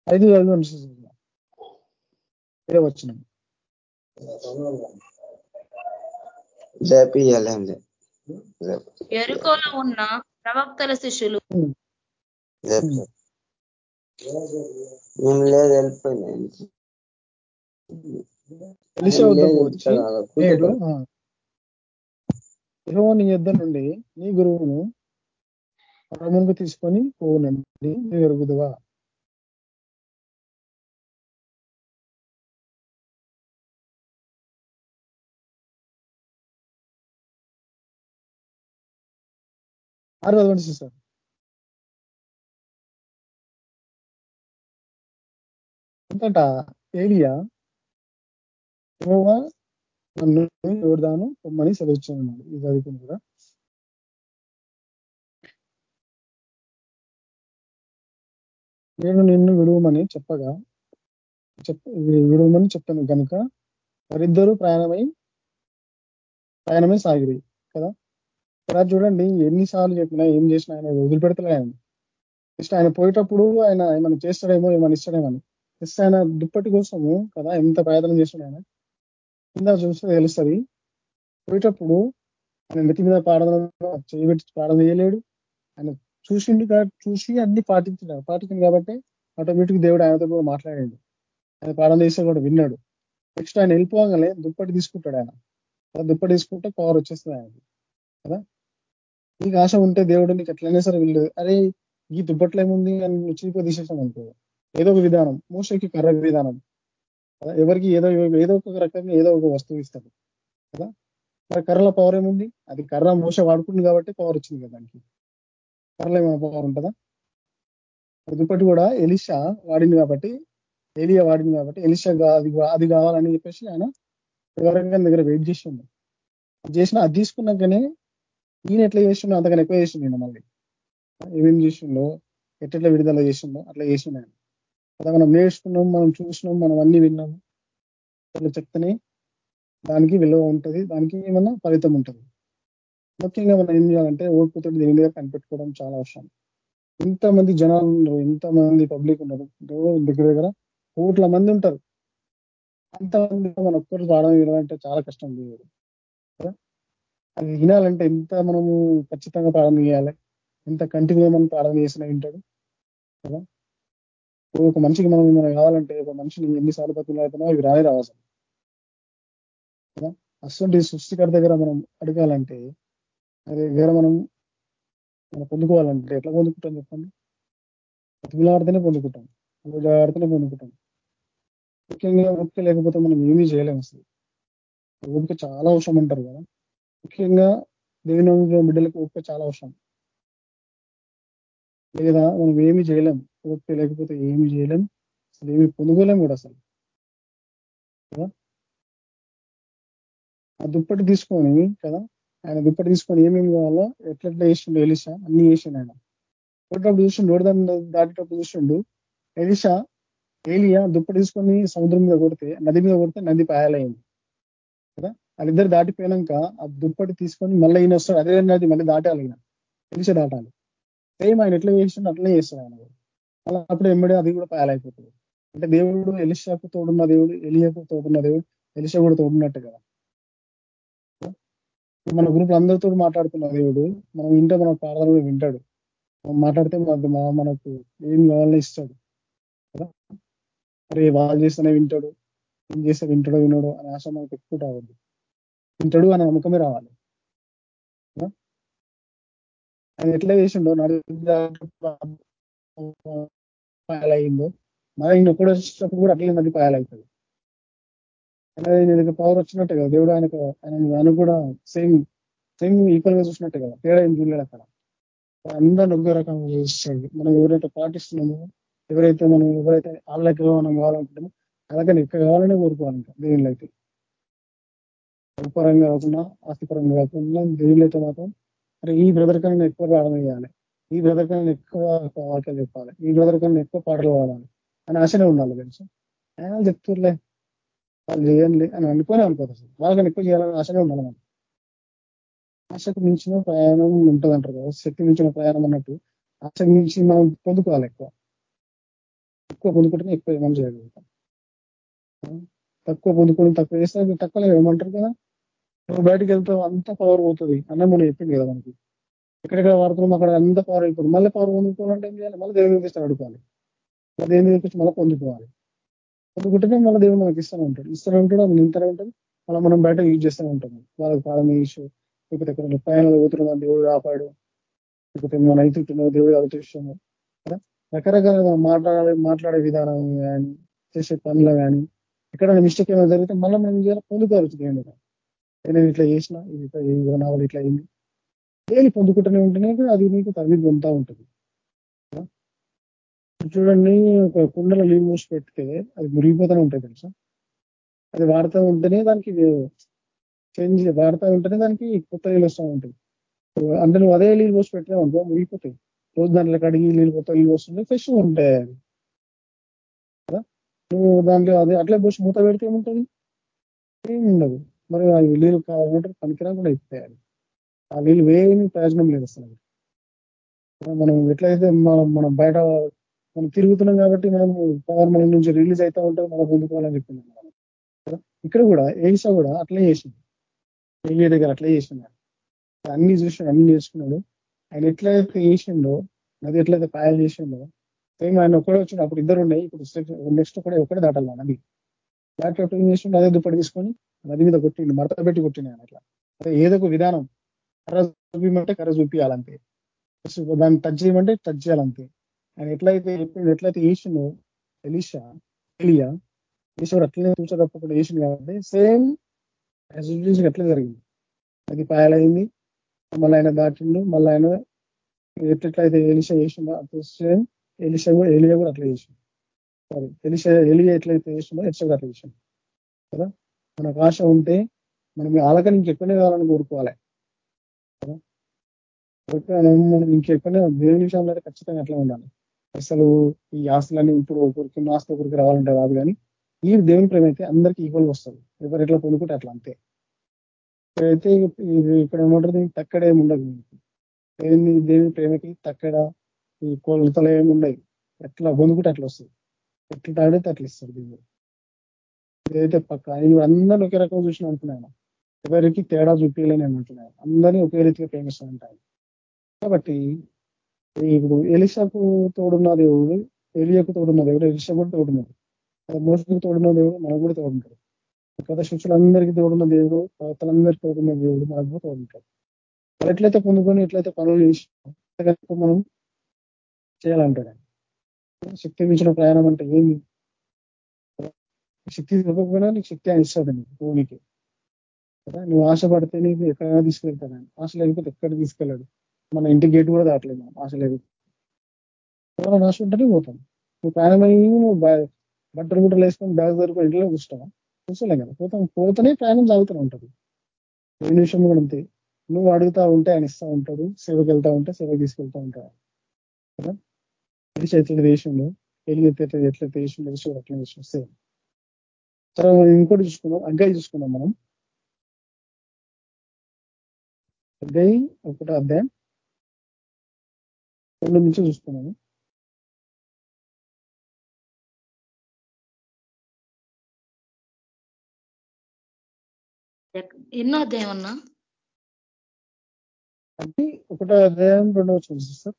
ఐదు ఐదు అనుసరిస్తున్నాం వచ్చినాం. ఎరుకోలో ఉన్న ప్రవక్తల శిష్యులు లేదు వెళ్ళిపోయింది నీ యుద్ధ నుండి నీ గురువును పరమునకు తీసుకొని పోవునండి నీ ఎరుగుదువా ఆరు చదవండి సార్ అంతట ఏలియా యెహోవా నన్ను ఎవరిదాను పొమ్మని సెలవిచ్చాను ఇది చదువుకుని కూడా. నేను నిన్ను విడువమని చెప్పగా చెప్ విడువమని చెప్పాను కనుక వారిద్దరూ ప్రయాణమై ప్రయాణమే సాగిరి. కదా చూడండి ఎన్నిసార్లు చెప్పినా ఏం చేసినా ఆయన వదిలిపెడతలే ఆయన. జస్ట్ ఆయన పోయేటప్పుడు ఆయన ఏమైనా చేస్తాడేమో ఏమైనా ఇస్తాడేమని జస్ట్ ఆయన దుప్పటి కోసము కదా ఎంత ప్రయత్నం చేస్తాడు ఆయన. కింద చూస్తే తెలుస్తుంది పోయేటప్పుడు ఆయన నెత్తి మీద ప్రార్థన చేయబెట్టి ప్రార్థన చేయలేడు. ఆయన చూసిండు చూసి అన్ని పాటించాడు పాటించింది కాబట్టి ఆటోమేటిక్ దేవుడు ఆయనతో కూడా మాట్లాడాడు. ఆయన ప్రార్థన చేస్తే కూడా విన్నాడు. నెక్స్ట్ ఆయన వెళ్ళిపోగానే దుప్పటి తీసుకుంటాడు ఆయన. దుప్పటి తీసుకుంటే కవర్ వచ్చేస్తుంది ఆయనకి. కదా? నీకు ఆశ ఉంటే దేవుడు నీకు ఎట్లయినా సరే వీళ్ళు. అరే ఈ దుప్పట్లో ఏముంది? అని నువ్వు చీప తీసేసాం అనుకో. ఏదో ఒక విధానం. మోసకి కర్ర విధానం. ఎవరికి ఏదో ఏదో ఒక రకంగా ఏదో ఒక వస్తువు ఇస్తారు కదా? మరి కర్రల పవర్ ఏముంది? అది కర్ర మోస వాడుకుంది కాబట్టి పవర్ వచ్చింది కదా దానికి. కర్రలో ఏమైనా పవర్ ఉంటుందా? దుప్పటి కూడా ఎలిషా వాడింది కాబట్టి ఏలియా వాడింది కాబట్టి ఎలిషా అది అది కావాలని చెప్పేసి ఆయన దగ్గర వెయిట్ చేసిండు చేసిన అది తీసుకున్నాకనే ఈయన ఎట్లా చేసిండో అంతకన్నా ఎక్కువ చేసిండు నేను మళ్ళీ. ఏమేం చేసిండో ఎట్లా విడుదల చేసిండో అట్లా చేసిండు ఆయన. అలా మనం నేర్చుకున్నాం మనం చూసినాం మనం అన్ని విన్నాము అట్లా చెప్తేనే దానికి విలువ ఉంటుంది దానికి ఏమన్నా ఫలితం ఉంటుంది. ముఖ్యంగా మనం ఏం చేయాలంటే ఓపికతో దేని మీద కనిపెట్టుకోవడం చాలా అవసరం. ఇంతమంది జనాలు ఉన్నారు ఇంతమంది పబ్లిక్ ఉన్నారు దగ్గర దగ్గర కోట్ల మంది ఉంటారు. అంతమంది మన ఒక్కరు రావడం వినాలంటే చాలా కష్టం దేవుడు అది వినాలంటే ఎంత మనము ఖచ్చితంగా ప్రారంభం చేయాలి? ఎంత కంటిన్యూ మనం ప్రారంభం చేసినా వింటాడు? కదా? ఒక మనిషికి మనం మనం కావాలంటే ఒక మనిషిని ఎన్నిసార్లు బతుకులాడుతున్నా అవి రాని రావాలి కదా? అసలు సృష్టికర దగ్గర మనం అడగాలంటే అది దగ్గర మనం మనం పొందుకోవాలంటే ఎట్లా పొందుకుంటాం చెప్పండి? బతుకులాడితేనే పొందుకుంటాం. ఆడితేనే పొందుకుంటాం. ముఖ్యంగా ఓపిక లేకపోతే మనం ఏమీ చేయలేము అసలు. ఓపిక చాలా అవసరం అంటారు కదా? ముఖ్యంగా దేవుని బిడ్డలకు ఓపిక చాలా అవసరం. లేదా మనం ఏమి చేయలేం. ఓపిక లేకపోతే ఏమి చేయలేం. అసలు ఏమి పొందుకోలేం కూడా అసలు. కదా? ఆ దుప్పటి తీసుకొని కదా? ఆయన దుప్పటి తీసుకొని ఏమేమి కావాలో ఎట్లెట్లా వేసిండు ఎలిషా? అన్ని వేసిండు ఆయన. కొట్టేటప్పుడు చూసిండు రోడ్డు దాటేటప్పుడు చూసిండు. ఎలిషా ఏలియా దుప్పటి తీసుకొని సముద్రం మీద కొడితే నది మీద కొడితే నది పాయాలైంది. కదా? వాళ్ళిద్దరు దాటిపోయినాక ఆ దుప్పటి తీసుకొని మళ్ళీ ఈయన వస్తాడు. అదే అది మళ్ళీ దాటాలి ఈయన. ఎలిషా దాటాలి. సేమ్ ఆయన ఎట్లా చేసిండు అట్లనే చేస్తాడు ఆయన అలా అప్పుడు ఎమ్మడే అది కూడా పాలైపోతుంది. అంటే దేవుడు ఎలిషాకు తోడున్న దేవుడు ఎలియాకు తోడున్న దేవుడు ఎలిషా కూడా తోడున్నట్టు కదా. మన గ్రూప్ అందరితో మాట్లాడుతున్న దేవుడు మనం వింటే మన ప్రార్థనలు వింటాడు. మాట్లాడితే మనకు ఏం కావాలని ఇస్తాడు. కదా? అరే వాళ్ళు చేస్తేనే వింటాడు ఏం చేస్తే వింటాడో వినడు అనే ఆశ మనకు ఎక్కువ రావద్దు. వింటాడు అనే నమ్మకమే రావాలి. ఆయన ఎట్లా చేసిండో పాయాలయ్యిందో మరి ఆయన ఒక్కడ వచ్చినప్పుడు కూడా అట్లే మంది పాయాలవుతుంది అనేది పవర్ వచ్చినట్టే కదా దేవుడు ఆయనకు ఆయన ఆయన కూడా సేమ్ సేమ్ ఈక్వల్గా చూసినట్టే కదా తేడా ఏం చూడలేదు అక్కడ. అందరిని ఒకే రకంగా చూస్తాడు. మనం ఎవరైతే పాటిస్తున్నామో ఎవరైతే మనం ఎవరైతే వాళ్ళకి మనం కావాలనుకుంటామో అలాగే ఇక్కడ కావాలనే కోరుకోవాలంట దేవుళ్ళు అయితే. పరంగా కాకుండా ఆస్తిపరంగా కాకుండా దేవులైతే మాత్రం మరి ఈ బ్రదర్ కన్నా ఎక్కువ ప్రార్థన చేయాలి ఈ బ్రదర్ కన్నా ఎక్కువ వాక్యాలు చెప్పాలి ఈ బ్రదర్ కన్నా ఎక్కువ పాటలు పాడాలి అని ఆశనే ఉండాలి తెలుసు? ఆయన చెప్తుర్లే? వాళ్ళు చేయండి అని అనుకోనే అనుకోదు అసలు వాళ్ళకన్నా ఎక్కువ చేయాలని ఆశనే ఉండాలి మనం. ఆశకు మించిన ప్రయాణం ఉంటుంది అంటారు కదా శక్తి మించిన ప్రయాణం అన్నట్టు ఆశకు మించి మనం పొందుకోవాలి ఎక్కువ. ఎక్కువ పొందుకుంటేనే ఎక్కువ ఏమని చేయగలుగుతాం. తక్కువ పొందుకోవడం తక్కువ చేస్తే తక్కువ ఏమంటారు కదా? నువ్వు బయటకు వెళ్తావు అంత పవర్ పోతుంది. అన్న మనం చెప్పింది కదా మనకి. ఎక్కడెక్కడ వాడుతున్నాం అక్కడ అంత పవర్ అయిపోతుంది. మళ్ళీ పవర్ పొందుకోవాలంటే ఏం చేయాలి? మళ్ళీ దేవుని చూపిస్తే అడుకోవాలి మళ్ళీ దేవుని చూపించి మళ్ళీ పొందుకోవాలి పొందుకుంటేనే మళ్ళీ దేవుడు మనకి ఇస్తూనే ఉంటాడు. ఇస్తూనే ఉంటాడు అది నింతనే ఉంటుంది. మళ్ళీ మనం బయట యూజ్ చేస్తూనే ఉంటాం వాళ్ళకి పాలన ఇష్యూ లేకపోతే ఎక్కడ ప్రయాణాలు పోతున్నాం దేవుడు కాపాడు. లేకపోతే మన ఐతుంటున్నావు దేవుడు అవతరిస్తున్నావు రకరకాల మాట్లాడే మాట్లాడే విధానం కానీ చేసే పనులు కానీ ఎక్కడ మిస్టేక్ ఏమైనా జరిగితే మళ్ళీ మనం చేయాలి? పొందుకోవచ్చు దేవుడు నేను ఇట్లా చేసిన ఇది నా వల్ల ఇట్లా అయింది. డైలీ పొందుకుంటూనే ఉంటేనే అది నీకు తగ్గి పొందుతూ ఉంటుంది. చూడండి ఒక కుండలో నీళ్ళు మూసి పెడితే అది మురిగిపోతూనే ఉంటాయి తెలుసా? అది వాడుతూ ఉంటేనే దానికి చేంజ్ వాడుతూ ఉంటేనే దానికి కొత్త నీళ్ళు వస్తూ ఉంటుంది అంటే నువ్వు అదే నీళ్ళు పోసి పెట్టినా అనుకో మురిగిపోతాయి. రోజు దాంట్లో కడిగి నీళ్ళు కొత్త నీళ్ళు వస్తుంటే ఫ్రెష్ ఉంటాయి అది నువ్వు దాంట్లో అదే అట్లే పోసి మూత పెడితే ఏముంటుంది? ఏమి ఉండదు. మరి ఆ నీళ్ళు కావాలంటే పనికిరాకుండా అయిపోతాయి ఆ నీళ్ళు వేయని ప్రయోజనం లేదు అసలు. మనం ఎట్లయితే మనం మనం బయట మనం తిరుగుతున్నాం కాబట్టి మనం పవర్ మన నుంచి రిలీజ్ అవుతా ఉంటే మనం పొందుకోవాలని చెప్పింది ఇక్కడ కూడా ఏసా కూడా అట్లే చేసింది. ఏలియ దగ్గర అట్లే చేసిండు అన్ని చూసి అన్ని చేసుకున్నాడు. ఆయన ఎట్లయితే చేసిండో నది ఎట్లయితే పాయలు చేసిండో సేమ్ ఆయన ఒకడే వచ్చిండు అప్పుడు ఇద్దరు ఉన్నాయి. ఇప్పుడు నెక్స్ట్ కూడా ఒకటే దాటాలి నది. దాటప్పుడు ఏం చేసిండు అదే దుప్పటి తీసుకొని నది మీద కొట్టిండు మడత పెట్టి కొట్టిండు ఆయన అట్లా. అదే ఏదో ఒక విధానం. కర్ర చూపించమంటే కర్ర చూపించాలంతే దాన్ని టచ్ చేయమంటే టచ్ చేయాలంతే. ఆయన ఎట్లయితే ఎట్లయితే చేసిండో ఎలిషా ఎలియా ఈశ్వరు అట్లనే చూసేటప్పుడు చేసింది కాబట్టి సేమ్ ఎట్లా జరిగింది. అది పాయలైంది మళ్ళీ ఆయన దాటిండు. మళ్ళీ ఆయన ఎట్లెట్లయితే ఎలిషా చేసిండో సేమ్ ఎలిషా కూడా ఎలియా కూడా అట్లా చేసిండు. సారీ ఎలిషా తెలియ ఎట్లయితే చేసిండో ఎట్లా అట్లా చేసిండు కదా? మనకు ఆశ ఉంటే మనం ఆలకని ఇంకెక్కడే కావాలని కోరుకోవాలి. కదా? మనం ఇంకెక్కడనే దేవుని విషయంలో అయితే ఖచ్చితంగా అట్లా ఉండాలి. అసలు ఈ ఆస్తులన్నీ ఇప్పుడు ఒకరికి ఆస్తి ఒకరికి రావాలంటే రాదు కానీ ఈ దేవుని ప్రేమ అయితే అందరికీ ఈక్వల్ వస్తుంది. ఎవరు ఎట్లా పొందుకుంటే అట్లా అంతే. అయితే ఇక్కడ ఏమంటుంది తక్కడ ఏముండదు దేవుని దేవుని ప్రేమకి తక్కడ ఈ కొలతలు ఏమి ఉండవు ఎట్లా పొందుకుంటే అట్లా వస్తుంది. ఎట్లా అట్లా ఇస్తారు దేవుడు. ఏదైతే పక్క. అందరినీ ఒకే రకం చూసిన అంటున్నాను ఎవరికి తేడా చూపించలేని అంటున్నాను అందరినీ ఒకే రీతిగా ప్రేమిస్తూ ఉంటాయి కాబట్టి ఇప్పుడు ఎలిషాకు తోడున్న దేవుడు ఎలియకు తోడున్న దేవుడు ఎలిషా కూడా తోడున్నది మోసకు తోడున్న దేవుడు మనకు కూడా తోడుంటాడు. గత శిష్యులందరికీ తోడున్న దేవుడు ప్రవర్తలందరికీ తోడున్న దేవుడు మనకు కూడా తోడుంటాడు. వాళ్ళు ఎట్లయితే పొందుకొని ఎట్లయితే పనులు చేసి మనం చేయాలంటాడు శక్తి మించిన ప్రయాణం అంటే ఏమి? శక్తి ఇవ్వకపోయినా నీకు శక్తి అని ఇస్తాడు నీకు భూమికి. కదా? నువ్వు ఆశపడితే నీకు ఎక్కడైనా తీసుకెళ్తాడు ఆశ లేకపోతే ఎక్కడ తీసుకెళ్ళాడు? మన ఇంటి గేట్ కూడా దాటలేదు మనం. ఆశ లేదు. ఆశ ఉంటేనే పోతాం. నువ్వు ప్రయాణమై నువ్వు బట్టలు గుట్టలు వేసుకొని బ్యాగ్ దొరుకుని ఇంట్లో కూర్చుంటావా? కూర్చోలేం కదా. పోతాం. పోతేనే ప్రయాణం సాగుతూనే ఉంటుంది. ఏ నిమిషం కూడా అంతే. నువ్వు అడుగుతా ఉంటే ఆయన ఇస్తా ఉంటాడు. సేవకి వెళ్తా ఉంటే సేవకి తీసుకెళ్తా ఉంటాడు. కదా? తెలిసి ఎట్లా దేశంలో వెళ్ళి ఎట్లా ఎట్లా దేశం తెలిసి అట్లా దేశం సేమ్ తర్వాత మనం ఇంకోటి చూసుకున్నాం అగ్గాయి చూసుకున్నాం మనం. అగ్గాయి ఒకటో అధ్యాయం. రెండు నుంచి చూసుకున్నాము ఎన్నో అధ్యాయం అన్నా? అంటే ఒకటో అధ్యాయం రెండవ చూసి సార్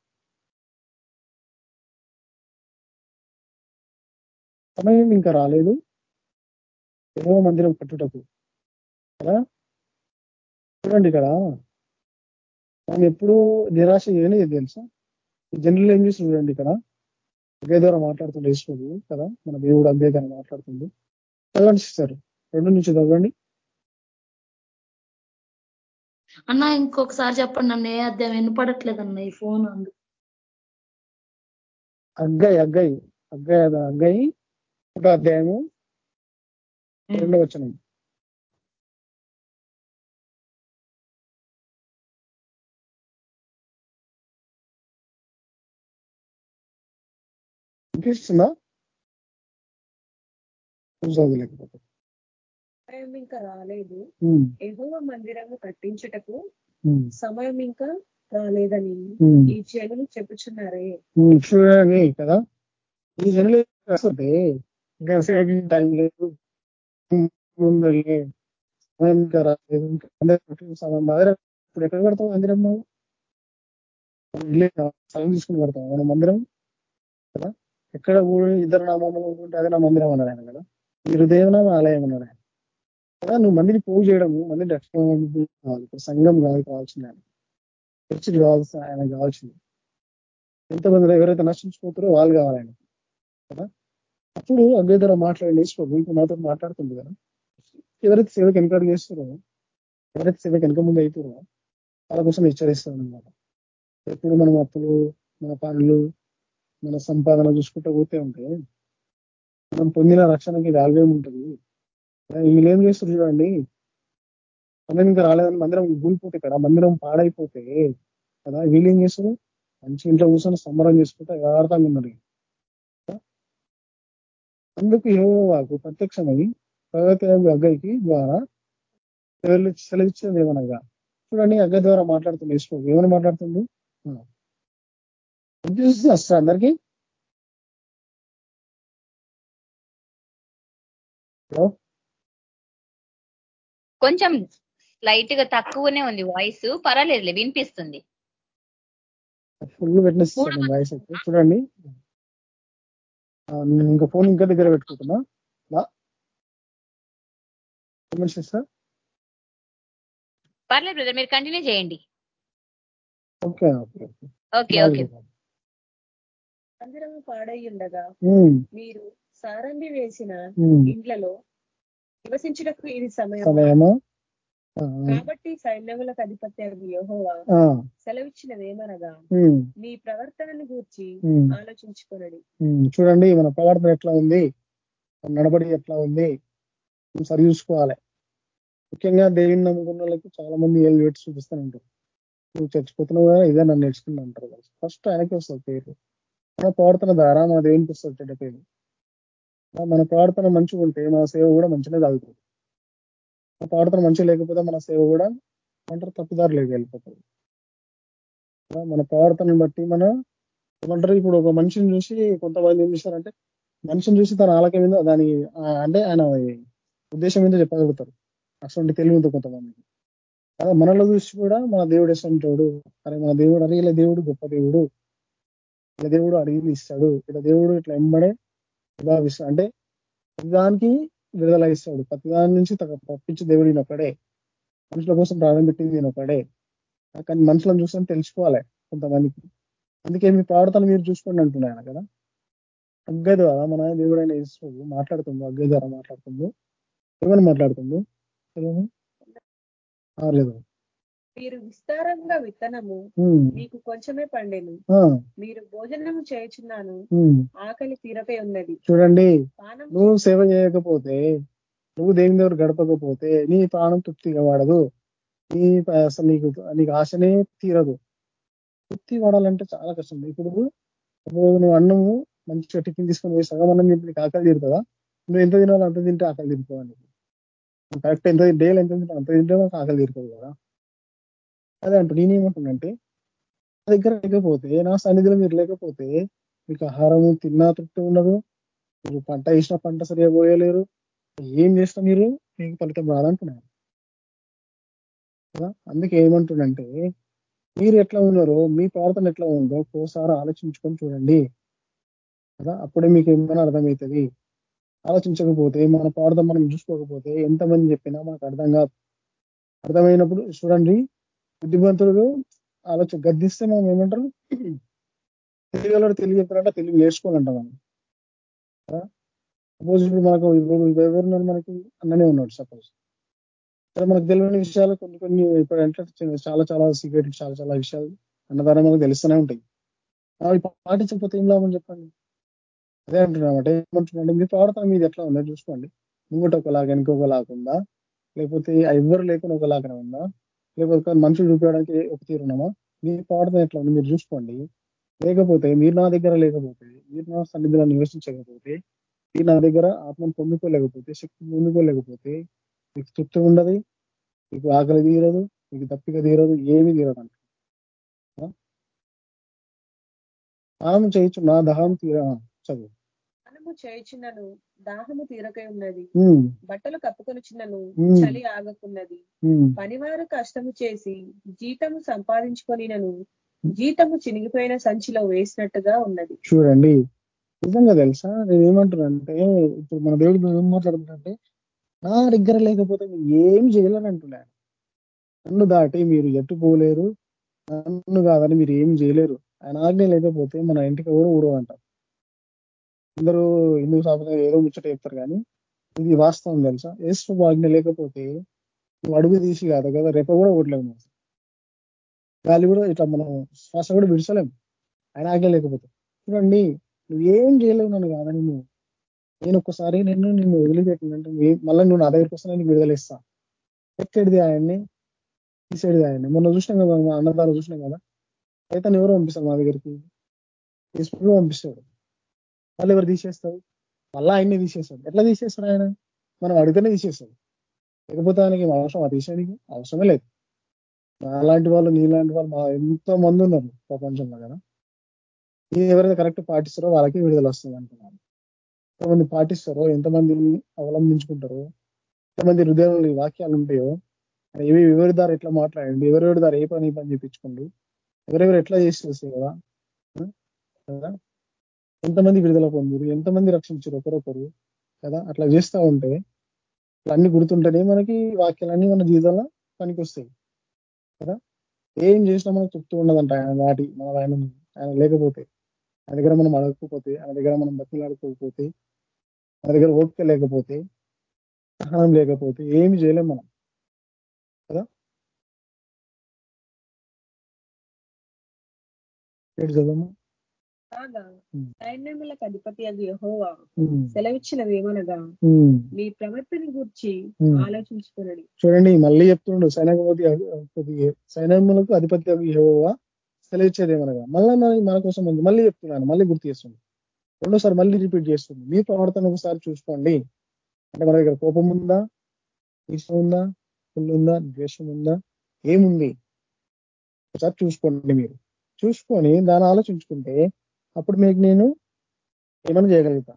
సమయం ఇంకా రాలేదు. ఏమో మందిరం కట్టుటకు. కదా? చూడండి ఇక్కడ. మనం ఎప్పుడు నిరాశ చేయలేదు తెలుసా? జనరల్ ఏం చేసి చూడండి ఇక్కడ. ఒకే ద్వారా మాట్లాడుతుండే ఈశ్వరుడు కదా? మన దేవుడు అందే కానీ మాట్లాడుతుంది చదవండి సార్ రెండు నుంచి చదవండి. అన్న ఇంకొకసారి చెప్పండి నన్ను ఏ అధ్యాయం? వినపడట్లేదు అన్న ఈ ఫోన్ అందు అగ్గాయి అగ్గాయి. అగ్గాయి అగ్గాయి. ఒక అధ్యాయము రెండో వచనం. వినిపిస్తుందా? చదవలేకపోతే సమయం ఇంకా రాలేదు. ఎగువ మందిరము కట్టించుటకు సమయం ఇంకా రాలేదని ఈ జనులు చెప్పుచున్నారే. చూడండి కదా. ఈ జనులు టైం లేదు ఇంకా రాలేదు ఇప్పుడు ఎక్కడ కడతాం మందిరం నువ్వు స్థలం తీసుకుని కడతాం మన మందిరం కదా ఎక్కడ ఇద్దరు నామములు ఉంటే అదే నా మందిరం అన్నాడు ఆయన కదా. మీరు దేవునామ ఆలయం అన్నాడు ఆయన. కదా నువ్వు మందిని పూజ చేయడము మందిని రక్షణ కావాలి ఇప్పుడు సంఘం కావాలి కావాల్సింది ఆయన. చర్చి కావాల్సిన ఆయన కావాల్సింది. ఎంతమంది ఎవరైతే నశించుకుంటారో వాళ్ళు కావాలి ఆయన. కదా? అప్పుడు అభ్యర్థర మాట్లాడి మాట్లాడండి. ఇంకో నాతో మాట్లాడుతుంది కదా. ఎవరైతే సేవకి వెనకాడు చేస్తారో ఎవరైతే సేవకి వెనక ముందు అవుతారో వాళ్ళ కోసం హెచ్చరిస్తారనమాట ఎప్పుడు మనం అప్పులు మన పనులు మన సంపాదన చూసుకుంటూ పోతే ఉంటే మనం పొందిన రక్షణకి వాల్యూ ఉంటుంది? వీళ్ళు ఏం చేస్తారు చూడండి. మనం ఇంకా రాలేదని మందిరం కూలిపోతే ఇక్కడ మందిరం పాడైపోతే కదా వీళ్ళు ఏం చేస్తారు? మంచి ఇంట్లో కూర్చొని సంబరం చేసుకుంటే యథార్థంగా ఉన్నారు అందుకు వాకు ప్రత్యక్షమై ప్రగతి అగ్గైకి ద్వారా సెలవిచ్చేది ఏమనగా? చూడండి అగ్గ ద్వారా మాట్లాడుతుంది వేసుకో ఏమని మాట్లాడుతుంది వస్తా అందరికి? కొంచెం లైట్గా తక్కువనే ఉంది వాయిస్. పర్వాలేదులే వినిపిస్తుంది. ఫుల్ వాయిస్ అయితే. చూడండి. నేను ఇంకా ఫోన్ ఇంకా దగ్గర పెట్టుకుంటున్నా. సార్ పర్లేదు బ్రదర్ మీరు కంటిన్యూ చేయండి. Okay okay okay. మందిరము పాడై ఉండగా మీరు సారండి వేసిన ఇండ్లలో నివసించడానికి ఇది సమయము? కాబట్టి సైన్యములకు అధిపతి యోహోవా సెలవిచ్చినది ఏమనగా మీ ప్రవర్తనను గూర్చి ఆలోచించుకునడి. చూడండి మన ప్రవర్తన ఎట్లా ఉంది? నడబడి ఎట్లా ఉంది? సరి చూసుకోవాలి. ముఖ్యంగా దేవుని నమ్ముకున్న వాళ్ళకి చాలా మంది ఏళ్ళు పెట్టి చూపిస్తూనే ఉంటారు నువ్వు చచ్చిపోతున్నావు కదా ఇదే నన్ను నేర్చుకుని అంటారు కదా ఫస్ట్ ఆయనకి వస్తుంది పేరు. మన ప్రవర్తన ద్వారా మన దేవునికి వస్తుంది చెడ్డ పేరు. మన ప్రవర్తన మంచిగా ఉంటే మన సేవ కూడా మంచిగా జరుగుతుంది మన ప్రవర్తన మంచిగా లేకపోతే మన సేవ కూడా ఏమంటారు తప్పుదారులోకి వెళ్ళిపోతుంది. మన ప్రవర్తనను బట్టి మన ఏమంటారు ఇప్పుడు ఒక మనిషిని చూసి కొంతమంది ఏం చేశారంటే మనిషిని చూసి తన ఆలక మీద దాని అంటే ఆయన ఉద్దేశం మీద చెప్పగలుగుతారు. అటువంటి తెలివితో కొంతమందికి. అదే మనలో చూసి కూడా మన దేవుడు ఇస్తుంటాడు అరే మన దేవుడు అరే ఇలా దేవుడు గొప్ప దేవుడు ఇలా దేవుడు అడిగింది ఇస్తాడు ఇలా దేవుడు ఇట్లా ఎంబడే విభావిస్తాడు అంటే దానికి విడుదల ఇస్తాడు ప్రతిదాని నుంచి తప్పించి దేవుడు ఈయనొక్కడే మనుషుల కోసం ప్రాణం పెట్టింది ఈయనొక్కడే కానీ మనుషులను చూసుకొని తెలుసుకోవాలి కొంతమందికి. అందుకే మీ ప్రవర్తన మీరు చూసుకోండి అంటున్నాయన కదా. అగ్గ ద్వారా మన దేవుడైన ఇస్తాడు మాట్లాడుతుందో అగ్గ ద్వారా మాట్లాడుతుందో ఏమని? మాట్లాడుతుందో లేదు. మీరు విస్తారంగా విత్తనము మీకు కొంచెమే పండేను. మీరు భోజనము చేయుచున్నాను. ఆకలి తీరపై ఉన్నది. చూడండి నువ్వు సేవ చేయకపోతే నువ్వు దేవుని దగ్గర గడపకపోతే నీ ప్రాణం తృప్తిగా వాడదు. నీ అసలు నీకు నీకు ఆశనే తీరదు. తృప్తి వాడాలంటే చాలా కష్టం. ఇప్పుడు నువ్వు అన్నము మంచిగా టిఫిన్ తీసుకొని పోయి సగం అన్నం నీకు ఆకలి తీరుతుందా నువ్వు ఎంత తినాలో అంత తింటే ఆకలి తీరుకోవాలి కరెక్ట్ ఎంత డేలు ఎంత తింటే అంత తింటే మాకు ఆకలి తీరుతుంది కదా? అదే అంటూ నేనేమంటున్నంటే నా దగ్గర లేకపోతే నా సన్నిధిలో మీరు లేకపోతే మీకు ఆహారము తిన్నా తృప్తి ఉండదు. మీరు పంట వేసిన పంట సరిగా పోయలేరు. ఏం చేస్తా మీరు మీకు ఫలితం రాదంటున్నారు. కదా? అందుకే ఏమంటుండంటే మీరు ఎట్లా ఉన్నారో మీ ప్రార్థన ఎట్లా ఉందో ఒకసారి ఆలోచించుకొని చూడండి. కదా? అప్పుడే మీకు ఏమైనా అర్థమవుతుంది. ఆలోచించకపోతే మన ప్రార్థన మనం చూసుకోకపోతే ఎంతమంది చెప్పినా మనకు అర్థం కాదు. అర్థమైనప్పుడు చూడండి బుద్ధిమంతుడు ఆలోచన గద్దిస్తే మనం ఏమంటారు? తెలియగలడు తెలివి చెప్పారంటే తెలివి నేర్చుకోవాలంట మనం. సపోజ్ ఇప్పుడు మనకు ఎవరున్నారు మనకి? అన్ననే ఉన్నాడు సపోజ్ సరే మనకు తెలియని విషయాలు కొన్ని కొన్ని ఇప్పుడు అంటే చాలా చాలా సీక్రెట్ చాలా చాలా విషయాలు అన్నదానం మనకు తెలుస్తూనే ఉంటాయి. అవి పాటించకపోతే ఏం లాభం చెప్పండి? అదే అంటున్నామంటే ఏమంటున్నాడు మీ ప్రవర్తన మీద ఎట్లా ఉందో? చూసుకోండి. ముంగట ఒకలాగా వెనుక ఒకలాగా ఉందా లేకపోతే ఎవ్వరు లేకుండా ఒకలాగానే ఉందా? లేకపోతే మనుషులు చూపించడానికి ఒక తీరున్నామా మీ ప్రవర్తన ఎట్లా ఉంది? మీరు చూసుకోండి. లేకపోతే మీరు నా దగ్గర లేకపోతే మీరు నా సన్నిధిలో నివసించకపోతే మీరు నా దగ్గర ఆత్మను పొందుకోలేకపోతే శక్తి పొందుకోలేకపోతే మీకు తృప్తి ఉండదు మీకు ఆకలి తీరదు మీకు దప్పిక తీరదు ఏమి తీరదు అంట దాహం చేయొచ్చు నా దహం తీర? చదువు. దానము చేయుచున్నను దాహము తీరకై ఉన్నది. బట్టలు కప్పుకొని చిన్నను చలి ఆగకున్నది. పనివారు కష్టము చేసి జీతము సంపాదించుకొనినను జీతము చినిగిపోయిన సంచిలో వేసినట్టుగా ఉన్నది. చూడండి నిజంగా తెలుసా? నేను ఏమంటున్నానంటే ఇప్పుడు మన దేవుడు ఏం మాట్లాడుతుంటే నా దగ్గర లేకపోతే ఏం అంటున్నాను నన్ను దాటి మీరు ఎట్టు పోలేరు? నన్ను కాదని మీరు ఏం చేయలేరు. ఆయన ఆజ్ఞ లేకపోతే మన ఇంటికి కూడా ఊడవంట అందరూ హిందూ సాంప్రదాయం ఏదో ముచ్చట చెప్తారు కానీ ఇది వాస్తవం తెలుసా? ఏసు ఆజ్ఞ లేకపోతే నువ్వు అడుగు తీసి కాదు కదా రేప కూడా ఓట్లేము గాలి కూడా ఇట్లా మనం శ్వాస కూడా విడిచలేము ఆయన ఆజ్ఞ లేకపోతే. చూడండి నువ్వేం చేయలేవు నన్ను కాదని నువ్వు నేను ఒక్కసారి నిన్ను నిన్ను వదిలిపెట్టినంటే మళ్ళీ నువ్వు నా దగ్గరికి వస్తే నేను విడుదల ఎక్కడిది ఆయన్ని? తీసేది ఆయన్ని. మొన్న చూసినాం కదా అన్నదారు చూసినాం కదా. అయితే ఎవరు పంపిస్తారు మా దగ్గరికి? తీసుకుని పంపిస్తాడు. వాళ్ళు ఎవరు తీసేస్తారు? మళ్ళీ ఆయన్ని తీసేస్తాడు ఎట్లా తీసేస్తాడు ఆయన? మనం అడిగితేనే తీసేస్తాడు లేకపోతే ఆయనకి అవసరం? ఆ తీసేయడానికి అవసరమే లేదు. అలాంటి వాళ్ళు నీలాంటి వాళ్ళు మా ఎంతో మంది ఉన్నారు ప్రపంచంలో కదా. నేను ఎవరైతే కరెక్ట్ పాటిస్తారో వాళ్ళకి విడుదల వస్తుంది అనుకున్నాను. ఎంతమంది పాటిస్తారో ఎంతమంది అవలంబించుకుంటారో ఎంతమంది హృదయంలో వాక్యాలు ఉంటాయో ఇవి ఎవరి దారి ఎట్లా మాట్లాడండి? ఎవరెవరి దారి ఏ పని పని చేయించుకోండి? ఎవరెవరు ఎట్లా చేసి కదా? ఎంతమంది విడుదల పొందురు? ఎంతమంది రక్షించరు ఒకరొకరు? కదా? అట్లా చేస్తూ ఉంటే అన్ని గుర్తుంటేనే మనకి వాక్యాలన్నీ మన జీవితంలో పనికి వస్తాయి కదా? ఏం చేసినా మనకు తృప్తి ఉండదంట ఆయన నాటి మన ఆయన ఆయన లేకపోతే ఆయన దగ్గర మనం అడగకపోతే ఆయన దగ్గర మనం బతిలాడుకోకపోతే ఆయన దగ్గర ఓపిక లేకపోతే సహనం లేకపోతే ఏమి చేయలేం మనం. కదా? ఏంటి కాగా సైన్యములకు అధిపతి అది యహోవా సెలవిచ్చినది ఏమనగా మీ ప్రవర్తన గురించి ఆలోచించుకున్నాడు చూడండి మళ్ళీ చెప్తుండు సైనికపతి సైన్యములకు అధిపతి యహోవా సెలవిచ్చేది ఏమనగా మళ్ళీ మన కోసం ఉంది మళ్ళీ చెప్తున్నాను మళ్ళీ గుర్తు చేస్తుంది రెండోసారి మళ్ళీ రిపీట్ చేస్తుంది మీ ప్రవర్తన ఒకసారి చూసుకోండి. అంటే మన దగ్గర కోపం ఉందా? ఇష్టం ఉందా? ఫుల్ ఉందా? ద్వేషం ఉందా? ఏముంది? ఒకసారి చూసుకోండి మీరు. చూసుకొని దాన్ని ఆలోచించుకుంటే అప్పుడు మీకు నేను ఏమైనా చేయగలుగుతా?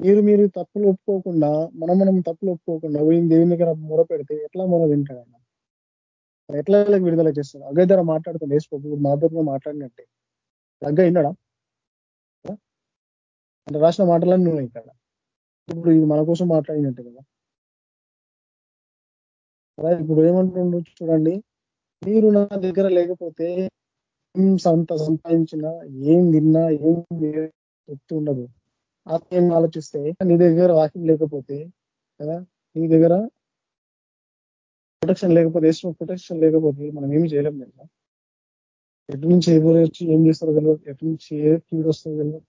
మీరు మీరు తప్పులు ఒప్పుకోకుండా మనం మనం తప్పులు ఒప్పుకోకుండా పోయి దేవుని దగ్గర మొర పెడితే ఎట్లా మొర వింటాడు ఆయన? ఎట్లా విడుదల చేస్తాడు? అగ్గ ధర మాట్లాడుతుంది వేసుకో మాధుర్లో మాట్లాడినట్టే. అగ్గ విన్నాడా అంటే రాసిన మాటలన్నీ నువ్వు ఇక్కడ ఇప్పుడు ఇది మన కోసం మాట్లాడినట్టు కదా? ఇప్పుడు ఏమంటుండ్రు చూడండి మీరు నా దగ్గర లేకపోతే ఏం సంత సంపాదించినా ఏం తిన్నా ఏం తృప్తి ఉండదు. ఆత్మీయం ఆలోచిస్తే నీ దగ్గర వాకింగ్ లేకపోతే కదా? నీ దగ్గర ప్రొటెక్షన్ లేకపోతే ఇష్టం ప్రొటెక్షన్ లేకపోతే మనం ఏమి చేయలేం కదా ఎటు నుంచి ఎవరు వచ్చి ఏం చేస్తారో తెలియదు ఎటు నుంచి ఏ కీడు వస్తుందో తెలియదు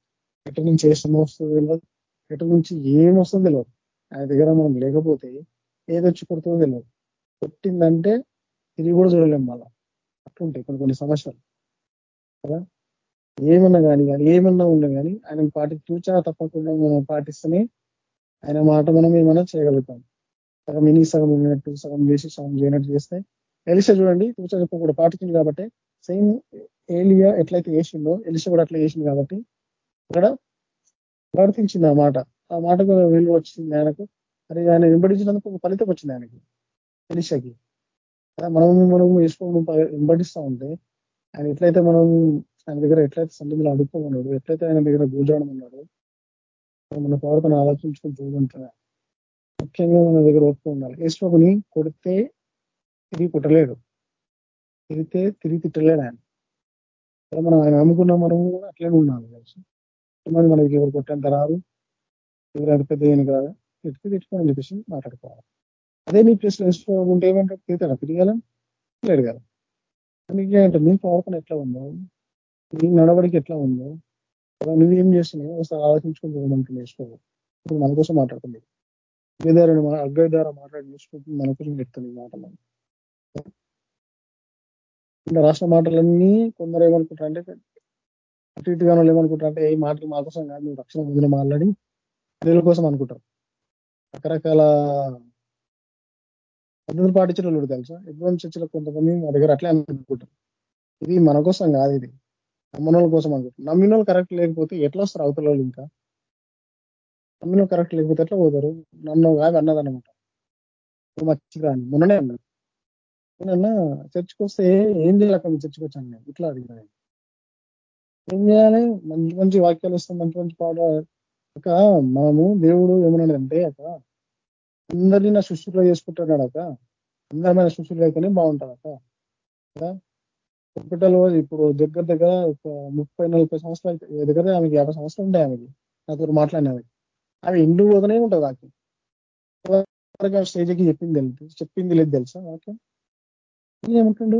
ఎటు నుంచి ఏ శ్రమ వస్తుందో తెలియదు ఎటు నుంచి ఏం వస్తుందో తెలియదు ఆయన దగ్గర మనం లేకపోతే ఏదొచ్చి కొడుతుందో తెలియదు కొట్టిందంటే తిరిగి కూడా చూడలేం మళ్ళా. అట్లుంటాయి కొన్ని కొన్ని సమస్యలు. కదా? ఏమన్నా కానీ కానీ ఏమన్నా ఉన్నా కానీ ఆయన పాటి తూచా తప్పకుండా మనం పాటిస్తేనే ఆయన మాట మనం ఏమైనా చేయగలుగుతాం. సగం ఇని సగం ఉన్నట్టు సగం చేసి సగం చేయనట్టు చేస్తే ఎలిష చూడండి తూచా చెప్పకుండా పాటించింది కాబట్టి సేమ్ ఏలియా ఎట్లయితే వేసిందో ఎలిష కూడా అట్లా వేసింది కాబట్టి ఇక్కడ ప్రవర్తించింది ఆ మాట. ఆ మాటకు విలువ వచ్చింది ఆయనకు. మరి ఆయన వెంబడించినందుకు ఒక ఫలితం వచ్చింది ఆయనకి ఎలిషకి. మనం మనం వేసుకోవడం వెంబడిస్తూ ఉంటే ఆయన ఎట్లయితే మనం ఆయన దగ్గర ఎట్లయితే సన్నిధిలో అడుక్కోమన్నాడు ఎట్లయితే ఆయన దగ్గర గూజాడం ఉన్నాడు మన ప్రవర్తన ఆలోచించుకుని చూడంటున్నా ముఖ్యంగా మన దగ్గర ఒప్పుకో ఉండాలి. యేసుని కొడితే తిరిగి కుట్టలేడు. తిరిగితే తిరిగి తిట్టలేడు ఆయన. మనం ఆయన నమ్ముకున్న మనం కూడా అట్లనే ఉన్నాము కలిసి మంది మనకి ఎవరు కొట్టేంత రాదు ఎవరు అంత పెద్ద ఏం కాదు తిట్టుకు తిట్టుకోని చెప్పేసి మాట్లాడుకోవాలి. అదే నీ ప్లేస్ వేసుకోకుంటే ఏమంటే తిరుగుతాడా తిరగాలని లేడు కదా. అంటే నీ ప్రవర్తన ఎట్లా ఉందో నీ నడవడికి ఎట్లా ఉందో నువ్వేం చేస్తున్నావు ఒకసారి ఆలోచించుకొని మనకి నేర్చుకోవు ఇప్పుడు మన కోసం మాట్లాడుతుంది అగ్గదారుని అగ్గయ్య ద్వారా మాట్లాడి నేర్చుకుంటుంది మన కోసం చెప్తుంది మాటలు రాష్ట్ర మాటలన్నీ కొందరు ఏమనుకుంటారంటే అటు ఇటుగా వాళ్ళు ఏమనుకుంటారంటే ఏ మాటలు మా కోసం కాదు రక్షణ ముందున మాట్లాడి ప్రజల కోసం అనుకుంటారు. రకరకాల పద్ధతులు పాటించిన వాళ్ళు తెలుసా? ఎటువంటి చర్చలో కొంతమంది మా దగ్గర అట్లే అనుకుంటారు. ఇది మన కోసం కాదు ఇది. నమ్మిన కోసం అనుకుంటారు. నమ్మిన కరెక్ట్ లేకపోతే ఎట్లా వస్తారు అవతల ఇంకా? నమ్మిన కరెక్ట్ లేకపోతే ఎట్లా పోతారు? నన్ను కాదు అన్నదన్నమాట మర్చిరాని మొన్ననే అన్నాడు నేనన్నా చర్చకు వస్తే ఏం చేయాలి అక్కడ చర్చకు వచ్చాను నేను. ఇట్లా అడిగిన ఏం చేయాలి? మంచి మంచి వాక్యాలు వస్తాం మంచి మంచి పాట. ఒక మనము దేవుడు ఏమన్నాడంటే అక్కడ అందరినీ నా సృష్టిలో చేసుకుంటున్నాడు అక్క అందరమైన సృష్టిలో అయితేనే బాగుంటాడక అక్క హాస్పిటల్ ఇప్పుడు దగ్గర దగ్గర ఒక ముప్పై నలభై సంవత్సరాలు దగ్గర ఆమెకి యాభై సంవత్సరాలు ఉంటాయి ఆమెకి. నాతో మాట్లాడినవి ఆమె ఇండు పోతూనే ఉంటుంది నాకు స్టేజ్కి చెప్పింది తెలియదు చెప్పింది లేదు తెలుసా ఓకే ఏమంటుండు?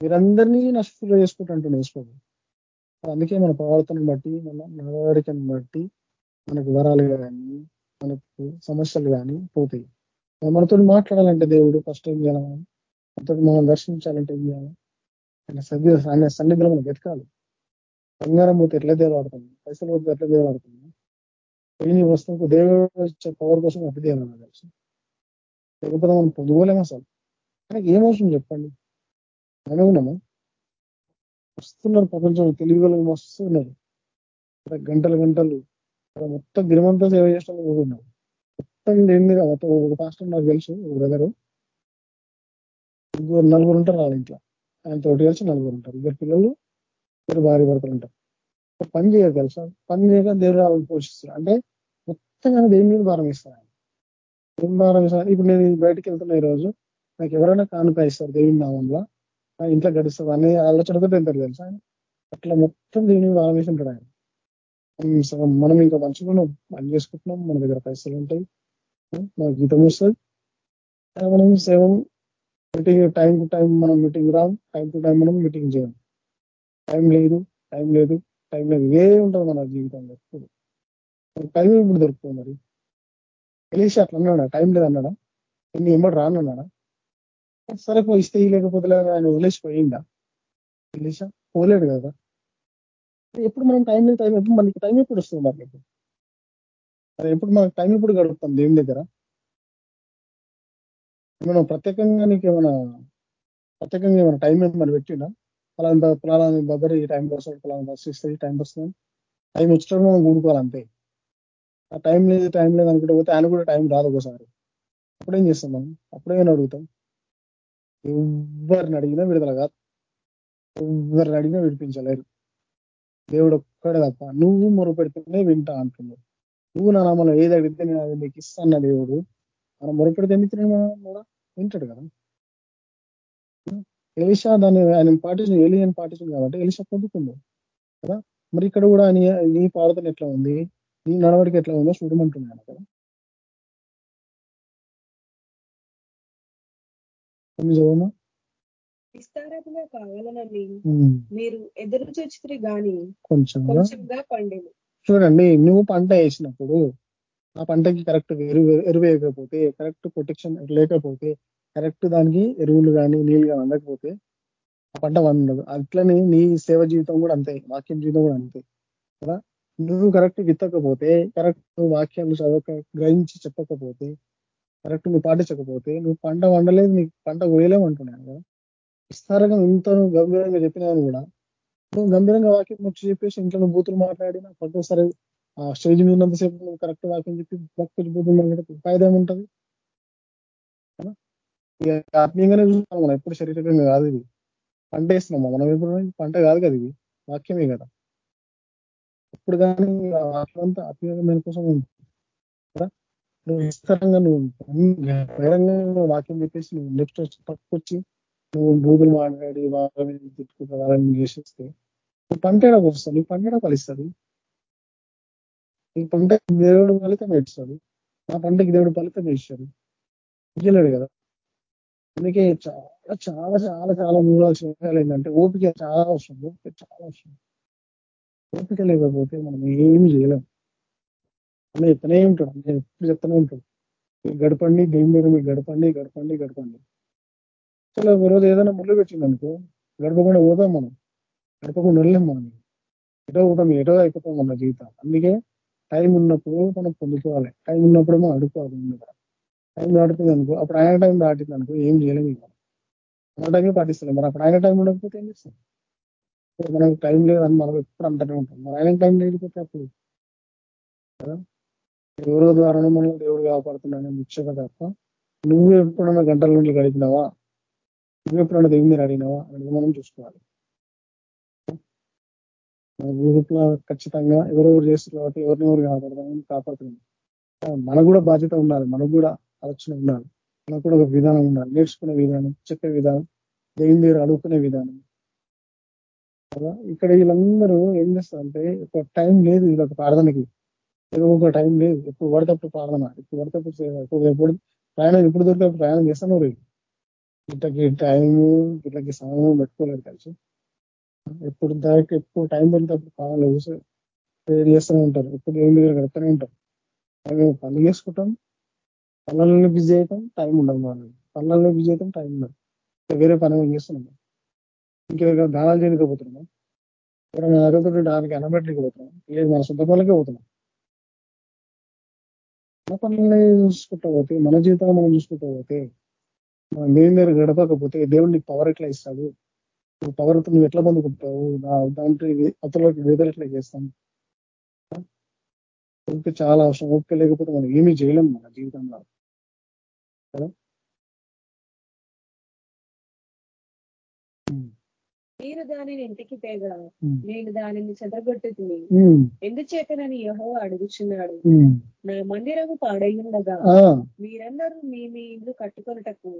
మీరందరినీ నా నష్టంలో చేసుకుంటుంటాను వేసుకోదు అందుకే మన ప్రవర్తనను బట్టి మన నడవడికను బట్టి మనకు వరాలు కానీ మనకు సమస్యలు కానీ పోతాయి. మనతో మాట్లాడాలంటే దేవుడు ఫస్ట్ ఏం చేయాలి మనతో మనం దర్శించాలంటే ఏం చేయాలి? ఆయన సన్నిధి ఆయన సన్నిధిలో మనం వెతకాలి. బంగారం పోతే ఎట్లా దేవాడుతుంది? పైసలు పోతే ఎట్లా దేవాడుతుంది? పోయిన వస్తువుకు దేవుడు పవర్ కోసం అటు దేవాలి కలిసి లేకపోతే మనం పొందుకోలేము అసలు. మనకి ఏం అవసరం చెప్పండి? మనమే ఉన్నామా? వస్తున్నారు ప్రపంచంలో తెలివిగల వస్తున్నారు. గంటలు గంటలు మొత్తం దినమంతా సేవ చేసిన ఉన్నారు మొత్తం దేని మొత్తం ఒక పాస్టర్ నాకు తెలుసు ఒక బ్రదరు నలుగురు నలుగురు ఉంటారు వాళ్ళ ఇంట్లో. ఆయన తోటి కలిసి నలుగురు ఉంటారు. ఇద్దరు పిల్లలు ఇద్దరు భార్య భర్తలు ఉంటారు. పని చేయరు తెలుసా? పని చేయక దేవుడు వాళ్ళని పోషిస్తారు. అంటే మొత్తంగా దేని మీద భారం ఇస్తారు ఏం భారం ఇస్తారు ఇప్పుడు నేను బయటకు వెళ్తున్నా ఈ రోజు నాకు ఎవరైనా కానుక ఇస్తారు దేవుని నామంలో. ఇంట్లో గడుస్తుంది అనే ఆలోచనతో తింటారు తెలుసా అట్లా మొత్తం దేవుని భారం వేసి ఉంటాడు ఆయన. మనం ఇంకా మంచిగా పని చేసుకుంటున్నాం. మన దగ్గర పైసలు ఉంటాయి. మన గీతం వస్తుంది. మనం సేవం మీటింగ్ టైం టు టైం మనం మీటింగ్ రాం. టైం టు టైం మనం మీటింగ్ చేయం. టైం లేదు టైం లేదు టైం లేదు. ఏ ఉంటుంది మన జీవితంలో ఎప్పుడు. టైం ఇప్పుడు దొరుకుతుంది మరి? తెలిసి అట్లా అన్నాడా? టైం లేదు అన్నాడా? ఎన్ని రాను అన్నాడా? సరే పో ఇస్తే లేకపోతే ఆయన వదిలేసిపోయిందా తెలిసా? పోలేడు కదా. ఎప్పుడు మనం టైం లేదు టైం ఎప్పుడు మనకి టైం ఎప్పుడు వస్తుంది మనకి ఇప్పుడు ఎప్పుడు మనకు టైం ఎప్పుడు గడుపుతాం దేవుని దగ్గర? మనం ప్రత్యేకంగా నీకు ఏమైనా ప్రత్యేకంగా ఏమైనా టైం ఏమైనా పెట్టినా పలానా పలానా దగ్గర ఈ టైం వస్తాడు పలానా బస్సు ఇస్తుంది టైం వస్తుంది టైం వచ్చినప్పుడు మనం కూడుకోవాలి అంతే. ఆ టైం లేదు టైం లేదు అనుకుంటే పోతే ఆయన కూడా టైం రాదు ఒకసారి అప్పుడేం చేస్తాం మనం? అప్పుడేమైనా అడుగుతాం? ఎవరిని అడిగినా విడుదల కాదు. ఎవరిని అడిగినా విడిపించలేరు. దేవుడు ఒక్కడే తప్ప నువ్వు మొరపెడితేనే వింటా అంటున్నావు నువ్వు నా నామలో ఏది అడిగితే నేను అది నీకు ఇస్తాను దేవుడు. మనం మొరపెడితే ఎందుకు కూడా? వింటాడు కదా. ఎలిషా దాన్ని ఆయన పాటించిన ఎలియన్ పాటించింది కాబట్టి ఎలిషా పొందుకుండు కదా. మరి ఇక్కడ కూడా నీ నీ పాడుతున్న ఎట్లా ఉంది? నీ నడవడికి ఎట్లా ఉందో చూడమంటున్నాను కదా. చదవమా విస్తారముగా కావాలనని మీరు ఎదురు చూచితే గాని కొంచెం కొంచెంగా పండేది చూడండి నువ్వు పంట వేసినప్పుడు ఆ పంటకి కరెక్ట్ ఎరువు ఎరువు వేయకపోతే కరెక్ట్ ప్రొటెక్షన్ లేకపోతే కరెక్ట్ దానికి ఎరువులు కానీ నీళ్ళు కానీ అందకపోతే ఆ పంట వండదు అట్లనే నీ సేవ జీవితం కూడా అంతే వాక్యం జీవితం కూడా అంతే. కదా? నువ్వు కరెక్ట్ విత్తకపోతే కరెక్ట్ వాక్యాలు చదవక గ్రహించి చెప్పకపోతే కరెక్ట్ నువ్వు పాటించకపోతే నువ్వు పంట వండలేదు నీకు పంట కోయలేము అంటున్నాను కదా? విస్తారంగా ఇంత గంభీరంగా చెప్పినా కూడా. నువ్వు గంభీరంగా వాక్యం వచ్చి చెప్పేసి ఇంట్లో నువ్వు బూతులు మాట్లాడినా ఒక్కోసారి ఆ స్టేజ్ మీద ఉన్నంతసేపు నువ్వు కరెక్ట్ వాక్యం చెప్పి భక్తులు బూతులు మాట్లాడితే ఫాయిదా ఏముంటది? ఇక ఆత్మీయంగానే చూస్తాం మనం ఎప్పుడు శరీరంగా కాదు ఇది. పంట వేస్తున్నాం మనం ఎప్పుడు పంట కాదు కదా ఇది. వాక్యమే కదా. ఇప్పుడు కానీ వాక్యం అంతా ఆత్మీయమైన కోసం కదా? నువ్వు విస్తారంగా నువ్వు బహిరంగంగా వాక్యం చెప్పేసి నువ్వు నెక్స్ట్ పట్టుకొచ్చి నువ్వు మాట్లాడి వాళ్ళని తిట్టుకుంటా వాళ్ళని చేసేస్తే నువ్వు పంట వస్తావు నువ్వు పంట ఫలిస్తుంది నీ పంట దేవుడు ఫలితం ఇస్తాడు నా పంటకి దేవుడు ఫలితం ఇస్తాడు ఇయ్యలేడు కదా. అందుకే చాలా చాలా చాలా చాలా చూడాల్సిన విషయాలు ఏంటంటే ఓపిక చాలా అవసరం ఓపిక చాలా అవసరం. ఓపిక లేకపోతే మనం ఏమి చేయలేం. అలా ఎత్తనే ఉంటాడు నేను ఎప్పుడు చెప్తూనే ఉంటాడు. గడపండి దేని మీద మీరు గడపండి గడపండి గడపండి. చాలా ఈరోజు ఏదైనా ముళ్ళు పెట్టింది అనుకో గడపకుండా పోదాం మనం. గడపకుండా వెళ్ళాం మనం. ఎటో పోతాం ఎటో అయిపోతాం మన జీవితం. అందుకే టైం ఉన్నప్పుడు మనం పొందుకోవాలి. టైం ఉన్నప్పుడు మనం అడుకోవాలి టైం దాటుతుంది అనుకో అప్పుడు ఆయన టైం దాటింది అనుకో ఏం చేయలేము ఇంకా. మన టైంలో పాటిస్తున్నాం మరి అప్పుడు ఆయన టైం ఉండకపోతే ఏం చేస్తాం? మనకు టైం లేదని మనం ఎప్పుడు అంతనే ఉంటాం. మరి ఆయన టైం లేకపోతే అప్పుడు? కదా? ఎవరో ద్వారా మనం దేవుడు కాపాడుతున్నాడని ముఖ్యంగా తప్ప నువ్వు ఎప్పుడన్నా గంటల నుండి గడిపినావా? ఎప్పుడన్నా దేవుని మీరు అడిగినావా? అనేది మనం చూసుకోవాలి. గ్రూప్లో ఖచ్చితంగా ఎవరెవరు చేస్తారు కాబట్టి ఎవరినెవరు ఎవరు కాపాడుతుంది. మనకు కూడా బాధ్యత ఉండాలి. మనకు కూడా ఆలోచన ఉండాలి. మనకు కూడా ఒక విధానం ఉండాలి. నేర్చుకునే విధానం చెప్పే విధానం దేవుని దగ్గర అడుగుకునే విధానం. కదా? ఇక్కడ వీళ్ళందరూ ఏం చేస్తారంటే ఒక టైం లేదు వీళ్ళకి ప్రార్థనకి. ఒక టైం లేదు. ఎప్పుడు పడితే ప్రార్థన. ఎప్పుడు పడితే ఎప్పుడు ప్రయాణం ఎప్పుడు దొరికే ప్రయాణం చేస్తాను ఇట్లకి టైము ఇట్లకి సమయం పెట్టుకోలేదు కలిసి ఎప్పుడు దానికి ఎప్పుడు టైం పెడితే కావాలి ప్రేర్ చేస్తూనే ఉంటారు. ఎప్పుడు ఏం మీద కడుతూనే ఉంటారు. మేము పని చేసుకుంటాం. పనులను బిజీ అవుతాం టైం ఉండదు మనం పనులలో బిజీ అవుతాం టైం ఉండదు. వేరే పని మేము చేస్తున్నాం ఇంకేదో దానాలు చేయకపోతున్నాం ఎవరైనా అడుగుతుంటే దానికి అనబెట్టలేకపోతున్నాం లేదు మన సొంత పనులకే పోతున్నాం. మన పనులని చూసుకుంటా పోతే మన జీవితాన్ని మనం చూసుకుంటా పోతే మనం మీరు గడపకపోతే దేవుడు నీకు పవర్ ఎట్లా ఇస్తాడు? నువ్వు పవర్ నువ్వు ఎట్లా పొందుకుంటావు దాంట్లో అతలోకి వేదలు ఎట్లా చేస్తాం? ఓపిక చాలా అవసరం. ఓపిక లేకపోతే మనం ఏమీ చేయలేము మన జీవితంలో. కదా? మీరు దానిని ఇంటికి తేగా. నేను దానిని చెదరగొట్టుకుని ఉమ్, ఎందుచేతనని యహో అడుగుచున్నాడు. నా మందిరము పాడైయుండగా ఆ, మీరందరూ మీ మీ ఇల్లు కట్టుకొనుటకు.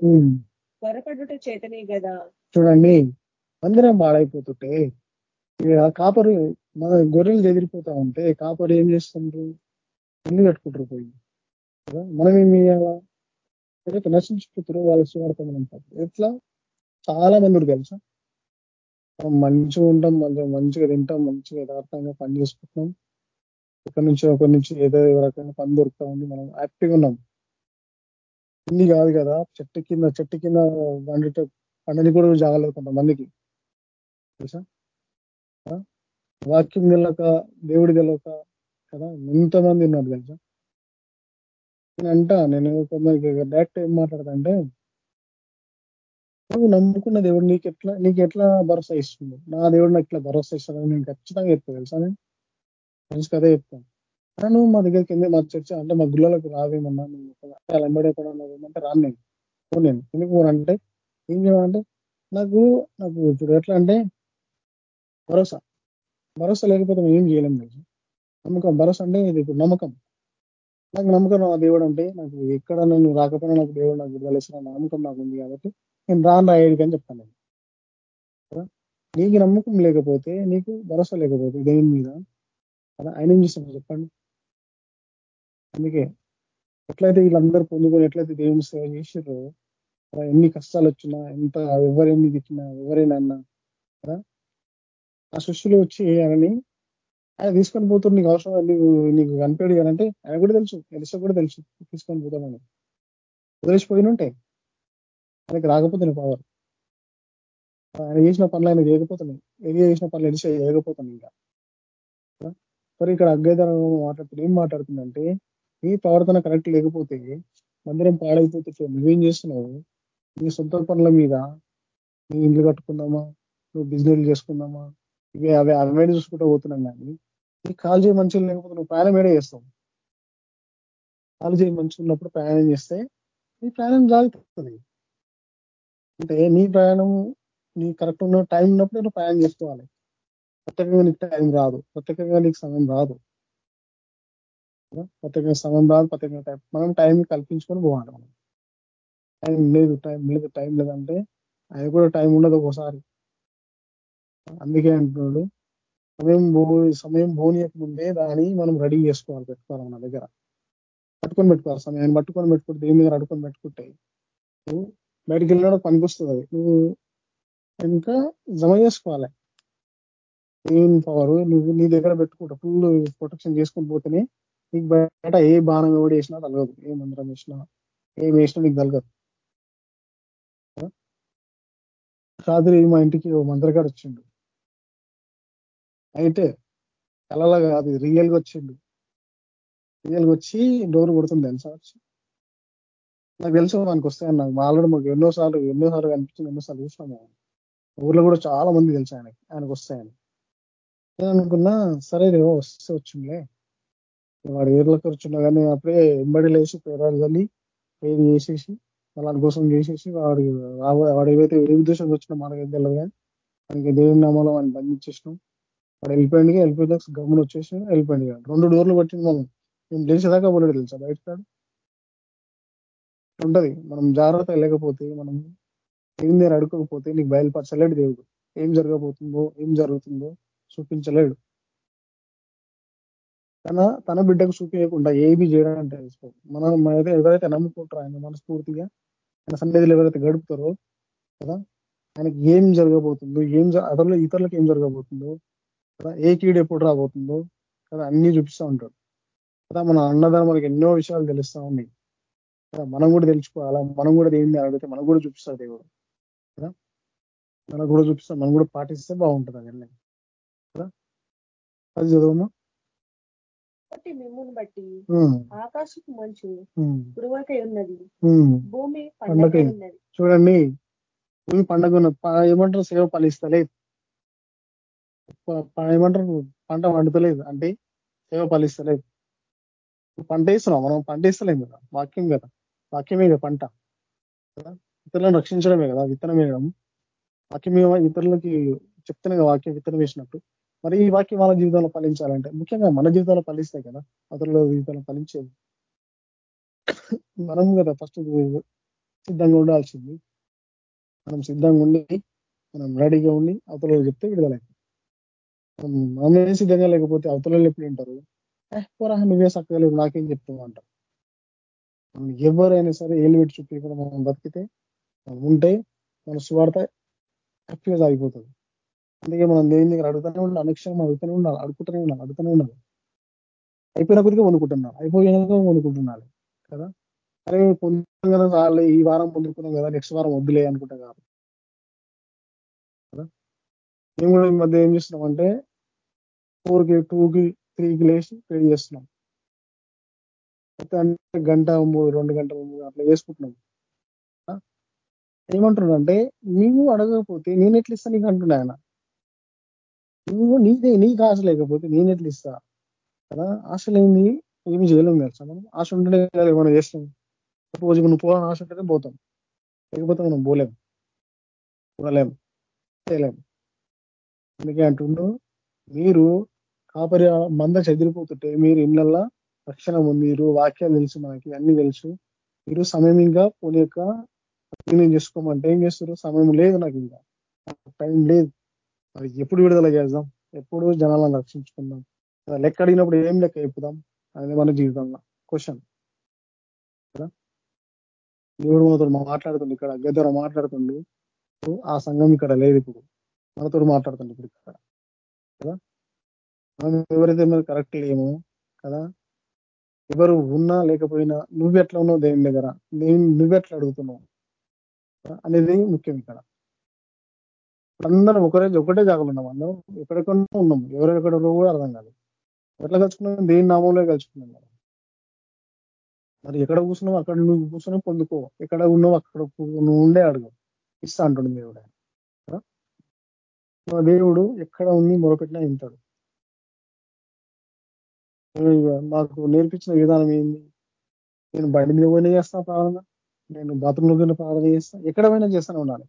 త్వరపడుట చేతనే కదా చూడండి మందిరం పాడైపోతుంటే కాపరి మన గొర్రెలు ఎదిరిపోతా ఉంటే కాపరి ఏం చేస్తుండ్రు? ఇల్లు కట్టుకుంటారు పోయి? మనం ఏం చేయాలా? నశించిపోతారో వాళ్ళు సువార్తలు ఉంటారు ఎట్లా? చాలా మంది తెలుసా? మంచిగా ఉంటాం మంచిగా మంచిగా తింటాం మంచిగా యథార్థంగా పని చేసుకుంటున్నాం. ఇక్కడ నుంచి ఒకరి నుంచి ఏదో రకంగా పని దొరుకుతా ఉంది. మనం హ్యాపీగా ఉన్నాం. ఇన్ని కాదు కదా చెట్టు కింద చెట్టు కింద వండిట పండని కూడా జాగలేదు కొంతమందికి. తెలుసా? వాక్యం తెలక దేవుడి తెలక కదా ఎంతమంది ఉన్నారు తెలుసా? నేను అంట నేను కొందరికి డైరెక్ట్ ఏం మాట్లాడతా అంటే నువ్వు నమ్ముకున్న దేవుడు నీకు ఎట్లా నీకు ఎట్లా భరోసా ఇస్తుంది నా దేవుడు నాకు ఇట్లా భరోసా ఇస్తాడని నేను ఖచ్చితంగా చెప్తాను తెలుసా నేను? ఫ్రెండ్స్ కదే చెప్తాను నువ్వు మా దగ్గరికి కింద మా చర్చ అంటే మా గుళ్ళలోకి రావేమన్నా నువ్వు ఎంబడే కూడా అంటే రాను నేను. పోను నేను. ఎందుకు పోనంటే అంటే ఏం చేయమంటే నాకు నాకు ఇప్పుడు ఎట్లా అంటే భరోసా. భరోసా లేకపోతే మేము ఏం చేయలేము తెలుసు? నమ్మకం. భరోసా అంటే ఇది ఇప్పుడు నమ్మకం. నాకు నమ్మకం నా దేవుడు అంటే నాకు ఎక్కడ నేను రాకపోయినా నాకు దేవుడు నాకు విడుదల నమ్మకం నాకు ఉంది కాబట్టి నేను రాను రాయడికి అని చెప్తాను నేను. నీకు నమ్మకం లేకపోతే నీకు భరోసా లేకపోతే దేవుని మీద కదా ఆయన ఏం చేస్తాను చెప్పండి. అందుకే ఎట్లయితే వీళ్ళందరూ పొందుకొని ఎట్లయితే దేవుని సేవ చేసారో ఎన్ని కష్టాలు వచ్చినా ఎంత ఎవరెన్ని తిట్టినా ఎవరైనా అన్నా కదా ఆ సృష్టిలో వచ్చి ఆయనని ఆయన తీసుకొని పోతున్న నీకు అవసరం నీకు నీకు కనిపెడు అంటే ఆయన కూడా తెలుసు ఎలిసా కూడా తెలుసు. తీసుకొని పోతామని. వదిలేసిపోయిన ఉంటే ఆయనకి రాకపోతుంది పవర్ ఆయన చేసిన పనులు ఆయన చేయకపోతున్నాయి ఏది చేసిన పనులు ఎడిసి చేయకపోతున్నాయి ఇంకా. మరి ఇక్కడ అగ్గేదనం మాట్లాడుతున్నా ఏం మాట్లాడుతుందంటే నీ ప్రవర్తన కరెక్ట్ లేకపోతే మందిరం పాడైపోతే నువ్వేం చేస్తున్నావు? నీ సొంత పనుల మీద నీ ఇల్లు కట్టుకుందామా? నువ్వు బిజినెస్ చేసుకుందామా? ఇవి అవి అవైడ్ చూసుకుంటూ పోతున్నాం కానీ నీ కాలు చేయి మంచిగా లేకపోతే నువ్వు ప్రయాణం ఏడే చేస్తావు? కాలు చేయి మంచిగా ఉన్నప్పుడు ప్రయాణం చేస్తే నీ ప్రయాణం జాగుతుంది అంటే నీ ప్రయాణం నీ కరెక్ట్ ఉన్న టైం ఉన్నప్పుడు నువ్వు ప్రయాణం చేసుకోవాలి. ప్రత్యేకంగా నీకు టైం రాదు. ప్రత్యేకంగా నీకు సమయం రాదు. ప్రత్యేకంగా సమయం రాదు ప్రత్యేకంగా టైం మనం టైం కల్పించుకొని పోవాలి మనం. టైం లేదు టైం లేదు టైం లేదంటే ఆయన కూడా టైం ఉండదు ఒకసారి. అందుకే అంటున్నాడు సమయం భూ సమయం భూనియకముందే దాన్ని మనం రెడీ చేసుకోవాలి పెట్టుకోవాలి మన దగ్గర. పట్టుకొని పెట్టుకోవాలి సమయాన్ని పట్టుకొని పెట్టుకుంటే దేని మీద అడుకొని పెట్టుకుంటే బయటికి వెళ్ళడం పనికొస్తుంది అది. నువ్వు ఇంకా జమ చేసుకోవాలి. ఏం పవర్ నువ్వు నీ దగ్గర పెట్టుకుంటా. ఫుల్ ప్రొటెక్షన్ చేసుకొని పోతేనే నీకు బయట ఏ బాణం ఎవడు వేసినా తలగదు. ఏ మందిరం వేసినా ఏం వేసినా నీకు తలగదు. రాత్రి మా ఇంటికి ఓ మంత్రగాడు వచ్చిండు. అయితే కలలా కాదు రియల్గా వచ్చిండు. రియల్గా వచ్చి డోర్ కొడుతుంది తెలుసా? వచ్చి నాకు తెలుసు మనకు వస్తాయని నాకు ఆల్రెడీ మాకు ఎన్నో సార్లు ఎన్నో సార్లు కనిపించింది ఎన్నో సార్లు చూసినాం ఊర్లో కూడా చాలా మంది తెలుసు ఆయనకి ఆయనకు వస్తాయని నేను అనుకున్నా సరే రేవో వస్తే వచ్చిందిలే వాడు ఏర్లోకి ఖర్చున్నా కానీ అప్పుడే ఎంబడి లేచి పేరాలు చల్లి పేరు చేసేసి వాళ్ళ కోసం చేసేసి వాడు వాడు ఏవైతే ఏ ఉద్దేశం వచ్చినా మనకి తెలియదు కానీ మనకి దేవుని నామాలో ఆయన బంధించేసినాం. వాడు వెళ్ళిపోయింది వెళ్ళిపోయిన గమ్మున వచ్చేసి వెళ్ళిపోయింది రెండు డోర్లు పట్టింది మనం మేము లేచేదాకా పోలేడు తెలుసా బయట కాడు ఉంటది. మనం జాగ్రత్త లేకపోతే మనం ఏం నేను అడుకోకపోతే నీకు బయలుపరచలేడు దేవుడు. ఏం జరగబోతుందో ఏం జరుగుతుందో చూపించలేడు. తన తన బిడ్డకు చూపించకుండా ఏమి చేయడానికి తెలుసుకో మనం అయితే ఎవరైతే నమ్ముకుంటారో ఆయన మనస్ఫూర్తిగా ఆయన సన్నిధిలో ఎవరైతే గడుపుతారో కదా ఆయనకి ఏం జరగబోతుందో ఏం అతను ఇతరులకు ఏం జరగబోతుందో కదా ఏ కీడు ఎప్పుడు రాబోతుందో కదా అన్ని చూపిస్తూ ఉంటాడు. కదా మన అన్నదానం మనకి ఎన్నో విషయాలు తెలుస్తూ ఉన్నాయి. కదా? మనం కూడా తెలుసుకోవాలా? మనం కూడా ఏంటి అడిగితే మనం కూడా చూపిస్తాడు దేవుడు. కదా? మనకు కూడా చూపిస్తాం మనం కూడా పాటిస్తే బాగుంటుంది అవన్నీ కదా? అది చదవమా? కాబట్టి మిమ్మును బట్టి ఉమ్, ఆకాశపు మంచు ఉమ్, గురువకై ఉన్నది. ఉమ్. భూమి పండగై ఉన్నది. చూడండి. భూమి పండగ ఏమంటారు? సేవ ఫలిస్తలేదు. ప- ప- ఏమంటారు? పంట వండుతలేదు అంటే సేవ ఫలిస్తలేదు. పంట వేస్తున్నాం మనం పంట వేస్తలేం కదా? వాక్యం కదా. వాక్యమే పంట. ఇతరులను రక్షించడమే కదా విత్తనం వేయడం వాక్యమే ఇతరులకి చెప్తున్నా వాక్యం విత్తనం వేసినట్టు మరి ఈ వాక్యం వాళ్ళ జీవితంలో ఫలించాలంటే ముఖ్యంగా మన జీవితంలో ఫలిస్తాయి కదా అతరుల జీవితంలో ఫలించేది. మనం కదా ఫస్ట్ సిద్ధంగా ఉండాల్సింది. మనం సిద్ధంగా ఉండి మనం రెడీగా ఉండి అవతలలో చెప్తే విడుదల మనం మనమే సిద్ధంగా లేకపోతే అవతలలో ఎప్పుడు ఉంటారు? "ఏ, పోరా నువ్వే చక్కగా లేవు నాకేం చెప్తావు అంటారు. ఎవరైనా సరే ఏళ్ళు చుట్టూ కూడా మనం బతికితే ఉంటే మన స్వార్థ హ్యాపీగా సాగిపోతుంది. అందుకే మనం దేని దగ్గర అడుగుతూనే ఉండాలి అనుక్షణం అడుగుతూనే ఉండాలి అడుగుతూనే ఉండాలి అడుగుతూనే ఉండాలి. అయిపోయిన కొద్దిగా వండుకుంటున్నాను అయిపోయినాక వండుకుంటున్నాను కదా? అరే పొందుకున్నాం కదా చాలే ఈ వారం పొందుకున్నాం కదా నెక్స్ట్ వారం వద్దులే అనుకుంటా కాదు కదా? మేము కూడా ఈ మధ్య ఏం చేస్తున్నాం అంటే ఫోర్కి టూకి త్రీకి లేచి రెడీ చేస్తున్నాం. అంటే గంట మూడు రెండు గంటలు అట్లా వేసుకుంటున్నాం ఆ? ఏమంటున్నాడు అంటే నీవు అడగకపోతే నేను ఎట్లా ఇస్తా నీకు అంటున్నా ఆయన. నువ్వు నీదే నీకు ఆశ లేకపోతే నేను ఎట్లా ఇస్తా? కదా? ఆశ లేని ఏమి చేయలేము కదా మనం ఆశ ఉంటేనే కదా ఏమైనా చేస్తాం. సపోజ్ నువ్వు పోవాలని ఆశ ఉంటేనే పోతాం. లేకపోతే మనం పోలేం. పోలేం. చేయలేం. అందుకే అంటుండు మీరు కాపరి మంద చెదిరిపోతుంటే మీరు ఇళ్ళల్లా రక్షణ మీరు వాక్యాలు తెలుసు మనకి అన్ని తెలుసు. మీరు సమయం ఇంకా పోనీ యొక్క నేను చేసుకోమంటే ఏం చేస్తారు? సమయం లేదు నాకు ఇంకా. టైం లేదు. మరి ఎప్పుడు విడుదల చేద్దాం? ఎప్పుడు జనాలను రక్షించుకుందాం. కదా, లెక్క అడిగినప్పుడు ఏం లెక్క చెప్పుదాం? అనేది మన జీవితంలో. క్వశ్చన్ కదా? దేవుడు మనతో మాట్లాడుతుంది ఇక్కడ గద్దర మాట్లాడుతుండు. ఆ సంఘం ఇక్కడ లేదు ఇప్పుడు. మనతో మాట్లాడుతుంది ఇప్పుడు ఇక్కడ. కదా? మనం ఎవరైతే మరి కరెక్ట్ లేమో కదా? ఎవరు ఉన్నా లేకపోయినా నువ్వు ఎట్లా ఉన్నావు దేవుని దగ్గర? నేను నువ్వెట్లా అడుగుతున్నావు? అనేది ముఖ్యం ఇక్కడ. అందరం ఒకరే ఒకటే జాగలు ఉన్నాం అందరం. ఎక్కడెక్కడో ఉన్నాం. ఎవరెక్కడ కూడా అర్థం కాదు. ఎట్లా కలుసుకున్నాం? దేని నామంలో కలుసుకున్నాం మనం మరి ఎక్కడ కూర్చున్నావు? అక్కడ నువ్వు కూర్చొని పొందుకో. ఎక్కడ ఉన్నావు? అక్కడ నువ్వు ఉండే అడుగు. ఇస్తా అంటుండు దేవుడు ఆయన. దేవుడు ఎక్కడ ఉంది మొరపెట్టినా వింటాడు. ఇక నాకు నేర్పించిన విధానం ఏంది? నేను బండి మీద పోయినా చేస్తాను ప్రార్థన నేను బాత్రూంలో పోయిన ప్రార్థన చేస్తాను ఎక్కడ పోయినా చేస్తానే ఉండాలి.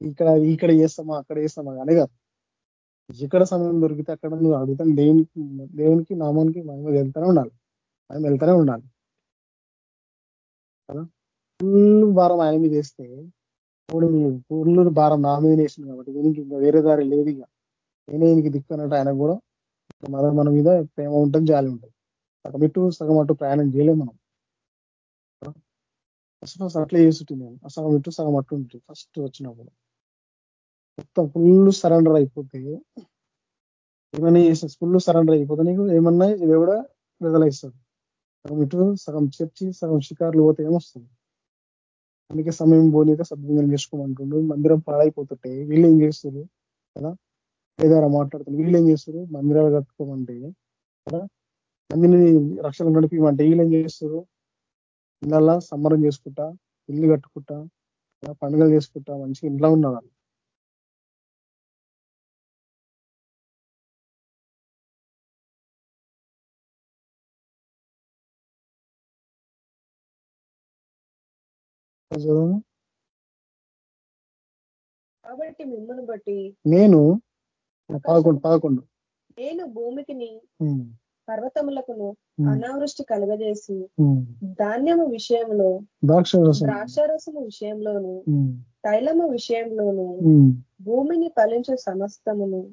ఇక్కడ ఇక్కడ చేస్తామా అక్కడ చేస్తామా అని కాదు. ఎక్కడ సమయం దొరికితే అక్కడ నువ్వు అడుగుతాను. దేవునికి దేవునికి నామానికి మహిమ వెళ్తూనే ఉండాలి. మేము వెళ్తూనే ఉండాలి. కదా? ఫుల్ భారం ఆయన మీద వేస్తే ఇప్పుడు ఫుల్ భారం నా మీద వేసింది కాబట్టి దీనికి ఇంకా వేరే దారి లేదు ఇక. నేనే దీనికి దిక్కు అన్నట్టు ఆయన కూడా మన మన మీద ప్రేమ ఉంటుంది జాలి ఉంటుంది. సగం ఇటు సగం అటు ప్రయాణం చేయలేము మనం. ఫస్ట్ ఫస్ట్ అట్లే చేస్తుంటుంది నేను. సగం ఇటు సగం అట్టు ఉంటుంది ఫస్ట్ వచ్చినప్పుడు. మొత్తం ఫుల్ సరెండర్ అయిపోతే ఏమైనా చేస్తే ఫుల్ సరెండర్ అయిపోతే నీకు ఏమన్నా ఇది కూడా విడుదలయిస్తుంది సగం ఇటు సగం చర్చి సగం షికార్లు పోతే ఏమొస్తుంది? అందుకే సమయం పోనీక సద్వినియోగం చేసుకోమంటుండ్రు మందిరం పాడైపోతుంటే వీళ్ళు ఏం చేస్తారు కదా? ఏదైనా మాట్లాడుతున్నారు వీళ్ళు ఏం చేస్తారు మందిరాలు కట్టుకోమంటే మందిని రక్షణ నడిపిమంటే వీళ్ళు ఏం చేస్తారు ఇళ్ళల్లా సంబరం చేసుకుంటా ఇల్లు కట్టుకుంటా పండుగలు చేసుకుంటా మంచిగా ఇంట్లో ఉన్నారు చదవము. కాబట్టి మిమ్మల్ని బట్టి నేను పదకొండు పదకొండు. నేను భూమికిని పర్వతములకును అనావృష్టి కలగజేసి. ధాన్యము విషయంలో ద్రాక్ష రసం ద్రాక్షారసము విషయంలోను తైలము విషయంలోను భూమిని ఫలించే సమస్తమును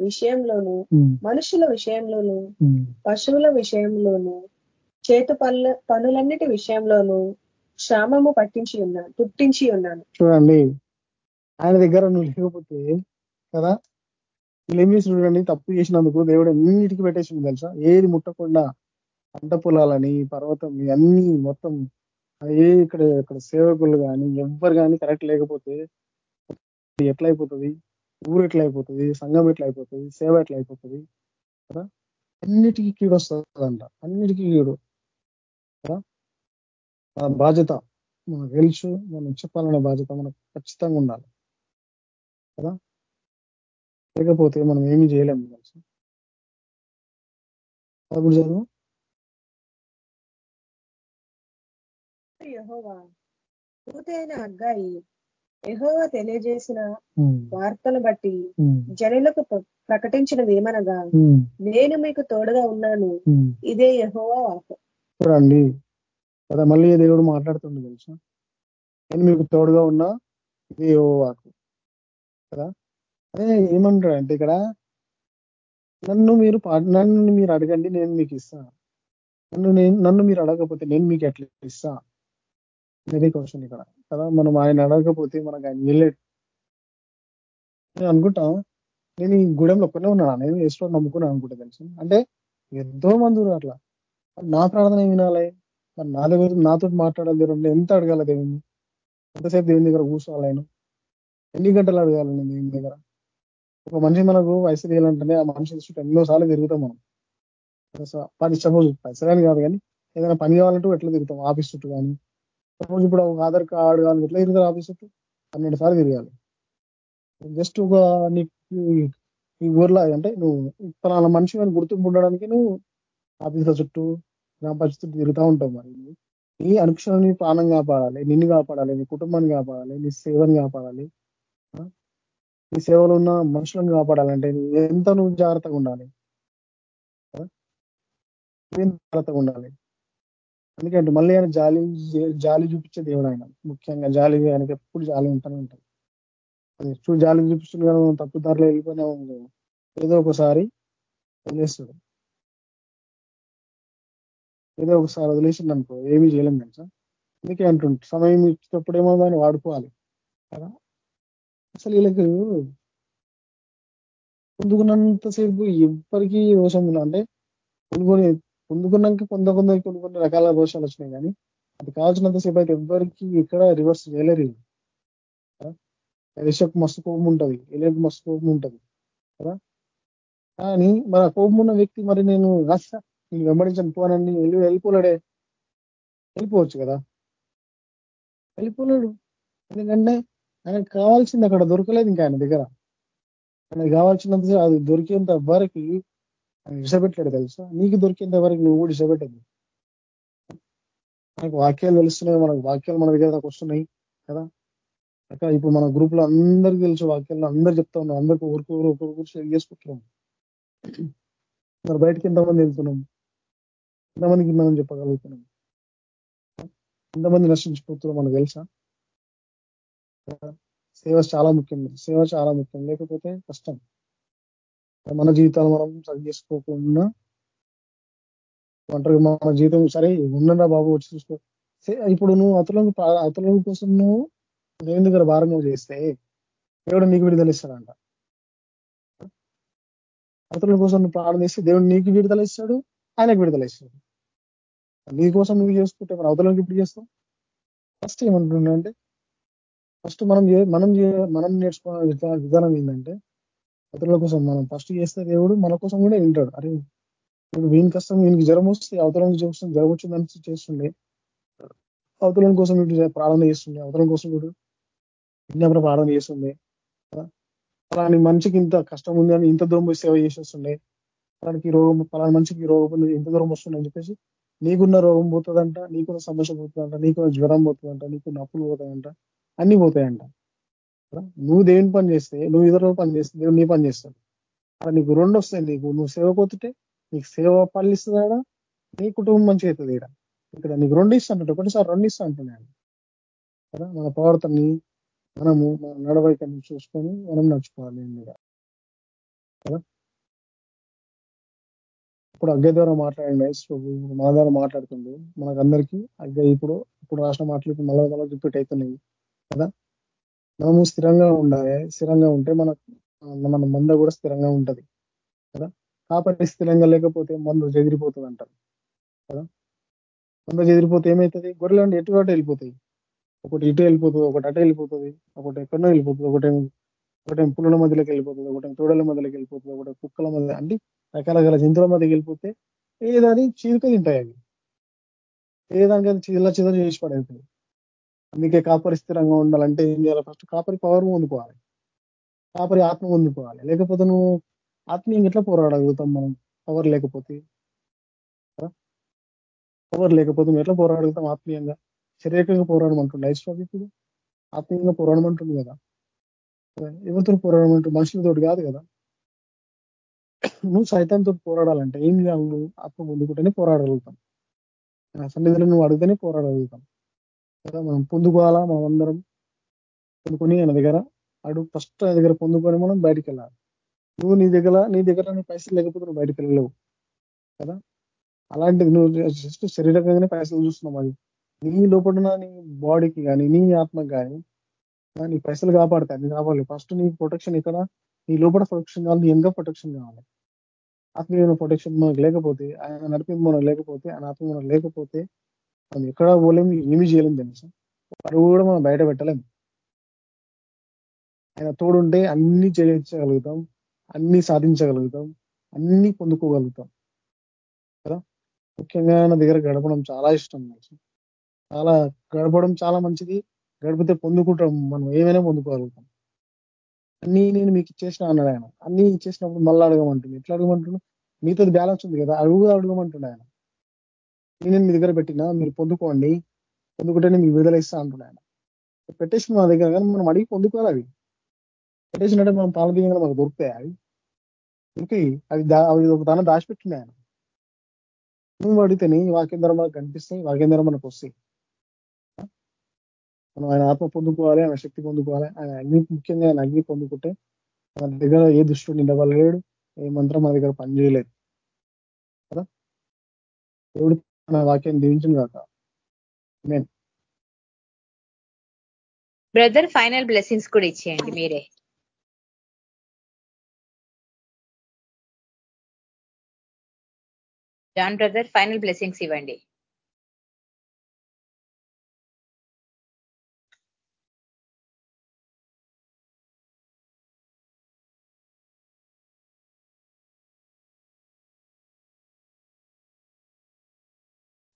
విషయంలోను మనుషుల విషయంలోను. పశువుల విషయంలోను చేతు పనుల పనులన్నిటి విషయంలోను క్షామము పట్టించి ఉన్నాను పుట్టించి ఉన్నాను. చూడండి. ఆయన దగ్గర నువ్వు లేకపోతే కదా? వీళ్ళు ఏం చేసి తప్పు చేసినందుకు దేవుడు అన్నిటికీ పెట్టేసింది తెలుసా? ఏది ముట్టకుండా పంట పొలాలని పర్వతం అన్ని మొత్తం ఏ ఇక్కడ ఇక్కడ సేవకులు కానీ ఎవ్వరు కానీ కరెక్ట్ లేకపోతే ఎట్లా అయిపోతుంది ఊరు ఎట్లా అయిపోతుంది సంఘం ఎట్లా అయిపోతుంది సేవ ఎట్లా అయిపోతుంది కదా? అన్నిటికీ కీడు వస్తుందంట. అన్నిటికీ కీడు. కదా? మన బాధ్యత మనకు తెలుసు మనం చెప్పాలనే బాధ్యత మనకు ఖచ్చితంగా ఉండాలి. కదా? లేకపోతే మనం ఏమి చేయలేము తెలుసు? అప్పుడు చదువు? యెహోవా పూతైన అగ్గాయి యెహోవా తెలియజేసిన వార్తను బట్టి జనులకు ప్ర- ప్రకటించినది ఏమనగా ఉమ్, నేను మీకు తోడుగా ఉన్నాను. ఇదే యెహోవా చూడండి. కదా మళ్ళీ దేవుడు మాట్లాడుతుండే తెలుసా? నేను మీకు తోడుగా ఉన్నా ఇది యెహోవాకు కదా? అదే ఏమంటారు అంటే ఇక్కడ నన్ను మీరు పా- నన్ను మీరు అడగండి నేను మీకు ఇస్తా. నన్ను నేను నన్ను మీరు అడగకపోతే నేను మీకు ఎట్లా ఇస్తా? అనేది క్వశ్చన్ ఇక్కడ. కదా మనం ఆయన అడగకపోతే మనకు ఆయన వెళ్ళే నేను అనుకుంటా నేను ఈ గూడెంలో ఒక్కనే ఉన్నాను? నేను ఎస్టో నమ్ముకున్నాను అనుకుంటా తెలుసు? అంటే ఎంతో మంది అట్లా. నా ప్రార్థన ఏం వినాలి? మరి నా దగ్గర నాతో మాట్లాడాలి దేవుడు ఎంత అడగాల దేవుని ఎంతసేపు దేవుని దగ్గర కూర్చోవాలి ఆయన? ఎన్ని గంటలు అడగాలి నేను దేవుని దగ్గర? ఒక మనిషి మనకు వయసు తీయాలంటేనే ఆ మనిషి చుట్టూ ఎన్నో సార్లు తిరుగుతాం మనం. పని సపోజ్ పైసలు కాదు కానీ ఏదైనా పని కావాలంటే ఎట్లా తిరుగుతాం? ఆఫీస్ చుట్టూ కానీ సపోజ్ ఇప్పుడు ఒక ఆధార్ కార్డు కానీ ఎట్లా తిరుగుతారు ఆఫీస్ చుట్టూ? పన్నెండు సార్లు తిరగాలి. జస్ట్ ఒక నీకు ఈ ఊర్లో అంటే నువ్వు పలానా మనిషి అని గుర్తింపు ఉండడానికి నువ్వు ఆఫీసుల చుట్టూ గ్రామ పంచాయతీ చుట్టూ తిరుగుతూ ఉంటావు మరి. నీ అనుక్షణం నీ ప్రాణం కాపాడాలి నిన్ను కాపాడాలి నీ కుటుంబాన్ని కాపాడాలి నీ సేవను కాపాడాలి. నీ సేవలో ఉన్న మనుషులను కాపాడాలంటే ఎంత నువ్వు జాగ్రత్తగా ఉండాలి? జాగ్రత్తగా ఉండాలి. ఎందుకంటే మళ్ళీ ఆయన జాలి జాలి చూపించే దేవుడు ఆయన. ముఖ్యంగా జాలి ఆయనకి ఎప్పుడు జాలి ఉంటూనే ఉంటుంది. అది చూడు జాలి చూపిస్తుంది తప్పు దారిలో వెళ్ళిపోయినా ఏదో ఒకసారి వదిలేస్తాడు. ఏదో ఒకసారి వదిలేసింది అనుకో ఏమీ చేయలేం తెలుసా? అందుకే అంటుంటు సమయం ఇచ్చేటప్పుడు ఏమో దాన్ని వాడుకోవాలి. కదా? అసలు వీళ్ళకి పొందుకున్నంతసేపు ఎవ్వరికి రోషం ఉందా అంటే పొందుకొని పొందుకున్నాక కొంత కొందరికి కొన్ని కొన్ని రకాల రోషాలు వచ్చినాయి కానీ అది కావాల్సినంతసేపు అయితే ఎవ్వరికి ఇక్కడ రివర్స్ చేయలేరు వీళ్ళు. ఎలిషకు మస్తు కోపం ఉంటుంది ఎలియకు మస్తు కోపం ఉంటుంది. కదా? కానీ మరి ఆ కోపం ఉన్న వ్యక్తి మరి నేను రాస్తా నేను వెంబడించను పోనని వెళ్ళి వెళ్ళిపోలేడే. వెళ్ళిపోవచ్చు కదా? వెళ్ళిపోలేడు. ఎందుకంటే ఆయన కావాల్సింది అక్కడ దొరకలేదు ఇంకా ఆయన దగ్గర. ఆయనకు కావాల్సినంత అది దొరికేంత వరకు ఆయన విషపెట్టాడు తెలుసా? నీకు దొరికేంత వరకు నువ్వు కూడా ఇసబెట్టద్దు మనకు వాక్యాలు తెలుస్తున్నాయి మనకు వాక్యాలు మన దగ్గర దాకా వస్తున్నాయి కదా? అక్కడ ఇప్పుడు మన గ్రూప్లో అందరికి తెలుసు వాక్యాలు అందరు చెప్తా ఉన్నాం అందరికి ఒకరికొకరు ఒకరికొకరు షేర్ చేసుకుంటున్నాం. మరి బయటకి ఎంతమంది వెళ్తున్నాం? ఎంతమందికి మనం చెప్పగలుగుతున్నాం? ఎంతమంది నశించిపోతున్నాం మనకు తెలుసా? సేవ చాలా ముఖ్యం. సేవ చాలా ముఖ్యం. లేకపోతే కష్టం. మన జీవితాలు మనం సరి చేసుకోకుండా ఒంటరి మన జీవితం సరే ఉండరా బాబు వచ్చి చూసుకో. ఇప్పుడు నువ్వు అతుల అతుల కోసం నువ్వు నేను దగ్గర భారంగా చేస్తే దేవుడు నీకు విడుదల ఇస్తాడంట. కోసం నువ్వు ప్రాణం చేస్తే దేవుడు నీకు విడుదల ఇస్తాడు ఆయనకు విడుదల ఇస్తాడు. నీ కోసం నువ్వు చేసుకుంటే మన అవతలకి ఇప్పుడు చేస్తావు? ఫస్ట్ ఏమంటున్నా అంటే ఫస్ట్ మనం మనం మనం నేర్చుకున్న విధానం ఏంటంటే అవతల కోసం మనం ఫస్ట్ చేస్తే దేవుడు మన కోసం కూడా వింటాడు. అరే ఇప్పుడు వీని కష్టం వీనికి జ్వరం వస్తే అవతలం చూస్తుంది జ్వరం వచ్చిందని చేస్తుండే. అవతలం కోసం ఇప్పుడు ప్రార్థన చేస్తుండే. అవతలం కోసం ఇప్పుడు విజ్ఞాపన ప్రార్థన చేస్తుండే. కదా? అలాంటి మనిషికి ఇంత కష్టం ఉంది అని ఇంత దూరం పోయి సేవ చేసేస్తుండే. అలాంటి రోగం పలానా మనిషికి రోగం ఉంది ఇంత దూరం వస్తుండే అని చెప్పేసి నీకున్న రోగం పోతుందంట నీకున్న సమస్య పోతుందంట నీకున్న జ్వరం పోతుందంట నీకున్న అప్పులు పోతాయంట. అన్ని పోతాయంట. నువ్వు దేవుని పని చేస్తే నువ్వు ఇతరుల పని చేస్తే దేవుడు నీ పని చేస్తాడు. అలా నీకు రెండు వస్తాయి నీకు. నువ్వు సేవ పోతుంటే నీకు సేవ పనులు ఇస్తుందా నీ కుటుంబం మంచిగా అవుతుంది ఇక్కడ ఇక్కడ నీకు రెండు ఇస్తా అంటాడు ఒకటిసారి రెండు ఇస్తా అంటున్నాను కదా మన ప్రవర్తనని మనము మన నడవడికని చూసుకొని మనం నడుచుకోవాలి మీద కదా? ఇప్పుడు అగ్గ ద్వారా మాట్లాడండి ఇప్పుడు మన ద్వారా మాట్లాడుతుంది మనకు అందరికీ అగ్గ ఇప్పుడు ఇప్పుడు రాసిన మాటలు ఇప్పుడు మళ్ళీ మళ్ళీ రిపీట్ అవుతున్నాయి. కదా? మనము స్థిరంగా ఉండాలి. స్థిరంగా ఉంటే మన మన మంద కూడా స్థిరంగా ఉంటది. కదా? కాపరి స్థిరంగా లేకపోతే మందు చెదిరిపోతుంది అంటారు కదా? మంద చెదిరిపోతే ఏమవుతుంది గొర్రెలు ఎటు అటు వెళ్ళిపోతాయి. ఒకటి ఇటు వెళ్ళిపోతుంది ఒకటి అటు వెళ్ళిపోతుంది ఒకటి ఎక్కడో వెళ్ళిపోతుంది ఒకటి ఒకటి పుల్లల మధ్యలోకి వెళ్ళిపోతుంది ఒకటి తోడల మధ్యలోకి వెళ్ళిపోతుంది ఒకటి కుక్కల మధ్య అంటే రకరకాల జంతువుల మధ్యకి వెళ్ళిపోతే ఏదని చీలిక తింటాయి అవి. ఏదానికైనా చిల్ల చిల్ల చేసి పడవుతుంది అందుకే కాపరి స్థిరంగా ఉండాలంటే ఏం చేయాలి? ఫస్ట్ కాపరి పవర్ పొందుకోవాలి. కాపరి ఆత్మ పొందుకోవాలి. లేకపోతే నువ్వు ఆత్మీయంగా ఎట్లా పోరాడగలుగుతాం మనం? పవర్ లేకపోతే? పవర్ లేకపోతే నువ్వు ఎట్లా పోరాడగలుగుతాం ఆత్మీయంగా? శరీరకంగా పోరాడమంటుంది లైఫ్ స్టాక్ ఇప్పుడు ఆత్మీయంగా పోరాడమంటుంది కదా. ఎవరితో పోరాడమంటుంది మనుషులతోటి కాదు కదా. నువ్వు సైతంతో పోరాడాలంటే ఏం కావు నువ్వు? ఆత్మ పొందుకుంటేనే పోరాడగలుగుతాం. సన్నిధిలో నువ్వు అడిగితేనే పోరాడగలుగుతాం. కదా మనం పొందుకోవాలా? మనం అందరం పొందుకొని ఆయన దగ్గర అడుగు ఫస్ట్ ఆయన దగ్గర పొందుకొని మనం బయటికి వెళ్ళాలి నువ్వు నీ దగ్గర నీ దగ్గర నీ పైసలు లేకపోతే నువ్వు బయటకు వెళ్ళలేవు కదా? అలాంటిది నువ్వు జస్ట్ శరీరకంగానే పైసలు చూస్తున్నావు అది నీ లోపల నీ బాడీకి కానీ నీ ఆత్మకి కానీ నీ పైసలు కాపాడతాయి నీ కావాలి ఫస్ట్ నీ ప్రొటెక్షన్ ఇక్కడ నీ లోపల ప్రొటెక్షన్ కావాలి నీ ఎంగా ప్రొటెక్షన్ కావాలి. ఆత్మీయమైన ప్రొటెక్షన్ మనకు లేకపోతే ఆయన నడిపింది మనం లేకపోతే ఆయన ఆత్మ మనం లేకపోతే మనం ఎక్కడ పోలేము ఏమి చేయలేము తెలుసు? వారు కూడా మనం బయట పెట్టలేము. ఆయన తోడుంటే అన్ని చేయించగలుగుతాం అన్ని సాధించగలుగుతాం అన్ని పొందుకోగలుగుతాం. కదా? ముఖ్యంగా ఆయన దగ్గర గడపడం చాలా ఇష్టం నాకు. చాలా గడపడం చాలా మంచిది. గడిపితే పొందుకుంటాం మనం ఏమైనా పొందుకోగలుగుతాం. అన్ని నేను మీకు ఇచ్చేసిన అన్నాడు ఆయన. అన్ని ఇచ్చేసినప్పుడు మళ్ళీ అడగమంటుంది ఎట్లా అడగమంటున్నాడు మీతో బ్యాలెన్స్ ఉంది కదా అడుగు అడగమంటుండే ఆయన. నేను మీ దగ్గర పెట్టినా మీరు పొందుకోండి. పొందుకుంటేనే మీకు విడుదల ఇస్తా అంటున్నా ఆయన. పెట్టేసి మా దగ్గర కానీ మనం అడిగి పొందుకోవాలి అవి. పెట్టేసినట్టే మనం పాల బియ్యంగా మనకు దొరుకుతాయి అవి? దొరికి అవి అవి ఒక దాన్ని దాచిపెట్టింది ఆయన. నువ్వు అడిగితేనే వాక్యం మనకు కనిపిస్తాయి వాక్యం మనకు వస్తాయి. మనం ఆయన ఆత్మ పొందుకోవాలి ఆయన శక్తి పొందుకోవాలి ఆయన అగ్ని ముఖ్యంగా ఆయన అగ్ని పొందుకుంటే మన దగ్గర ఏ దృష్టి నిండవలేడు ఏ మంత్రం మన దగ్గర పనిచేయలేదు. కదా? దేవుడు మన వాక్యాన్ని దీవించిన కాక నేను బ్రదర్ ఫైనల్ బ్లెస్సింగ్స్ కూడా ఇచ్చేయండి మీరే. జాన్ బ్రదర్ ఫైనల్ బ్లెస్సింగ్స్ ఇవ్వండి.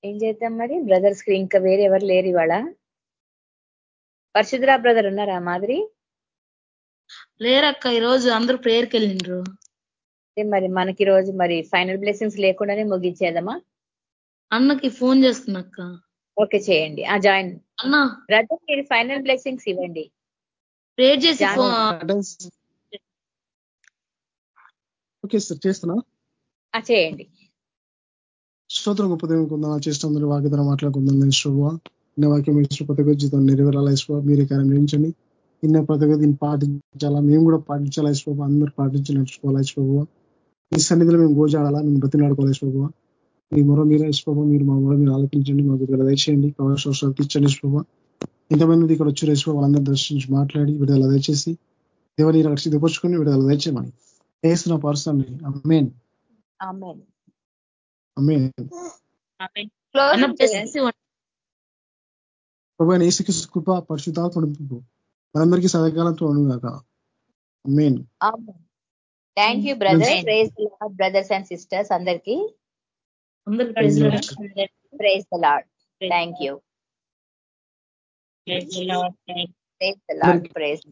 ఏం చేద్దాం మరి? బ్రదర్స్కి ఇంకా వేరే ఎవరు లేరు ఇవాళ. పరిశుద్ధరా బ్రదర్ ఉన్నారా మాదిరి? లేరక్క ఈరోజు అందరూ ప్రేయర్కి వెళ్ళిండ్రు. మరి మనకి రోజు మరి ఫైనల్ బ్లెస్సింగ్స్ లేకుండానే ముగించేదమ్మా అన్నకి ఫోన్ చేస్తున్నక్క. ఓకే చేయండి. ఆ జాయిన్ అన్న. బ్రదర్ మీరు ఫైనల్ బ్లెస్సింగ్స్ ఇవ్వండి. ప్రేయర్ చేసి ఓకే సార్ చేస్తున్నా? చేయండి. స్తోత్రం గొప్ప దేవుని కొందా చేస్తున్నారు వాగ్దానం మాట్లాడుకుందాం. నేను శుభ ఇన్న వాక్యం ఇష్ట ప్రతి జీతం నెరవేరాల ఇష్టం మీరే కార్యం నిర్మించండి ఇన్న ప్రతి దీన్ని పాటించాలా? మేము కూడా పాటించాలా ఇష్టం అందరూ పాటించి నడుచుకోవాలా ఇష్టం ఈ సన్నిధిలో మేము గోజాడాలా? మేము బతిలాడుకోవాలి ఇష్టం మీ మొర మీరే ఇష్టం మీరు మా మొర మీరు ఆలోచించండి మాకు ఇక్కడ దయచేయండి కవర్ ఇచ్చండి ఇష్టం ఎంతమంది ఇక్కడ వచ్చి రేసుకో వాళ్ళందరూ దర్శించి మాట్లాడి విడుదల దయచేసి దేవుని రక్షి దిపరుచుకొని విడుదల దయచేయమని. వేసిన పర్సన్ అమ్మేన్ అమ్మేన్ ప్రభు ఏసుకి కృప పరిశుద్ధాత్మ నడిపింపు మనందరికీ సదాకాలంతో అనుగాక main thank you brother praise brothers and sisters అందరికి praise the lord thank you praise the lord praise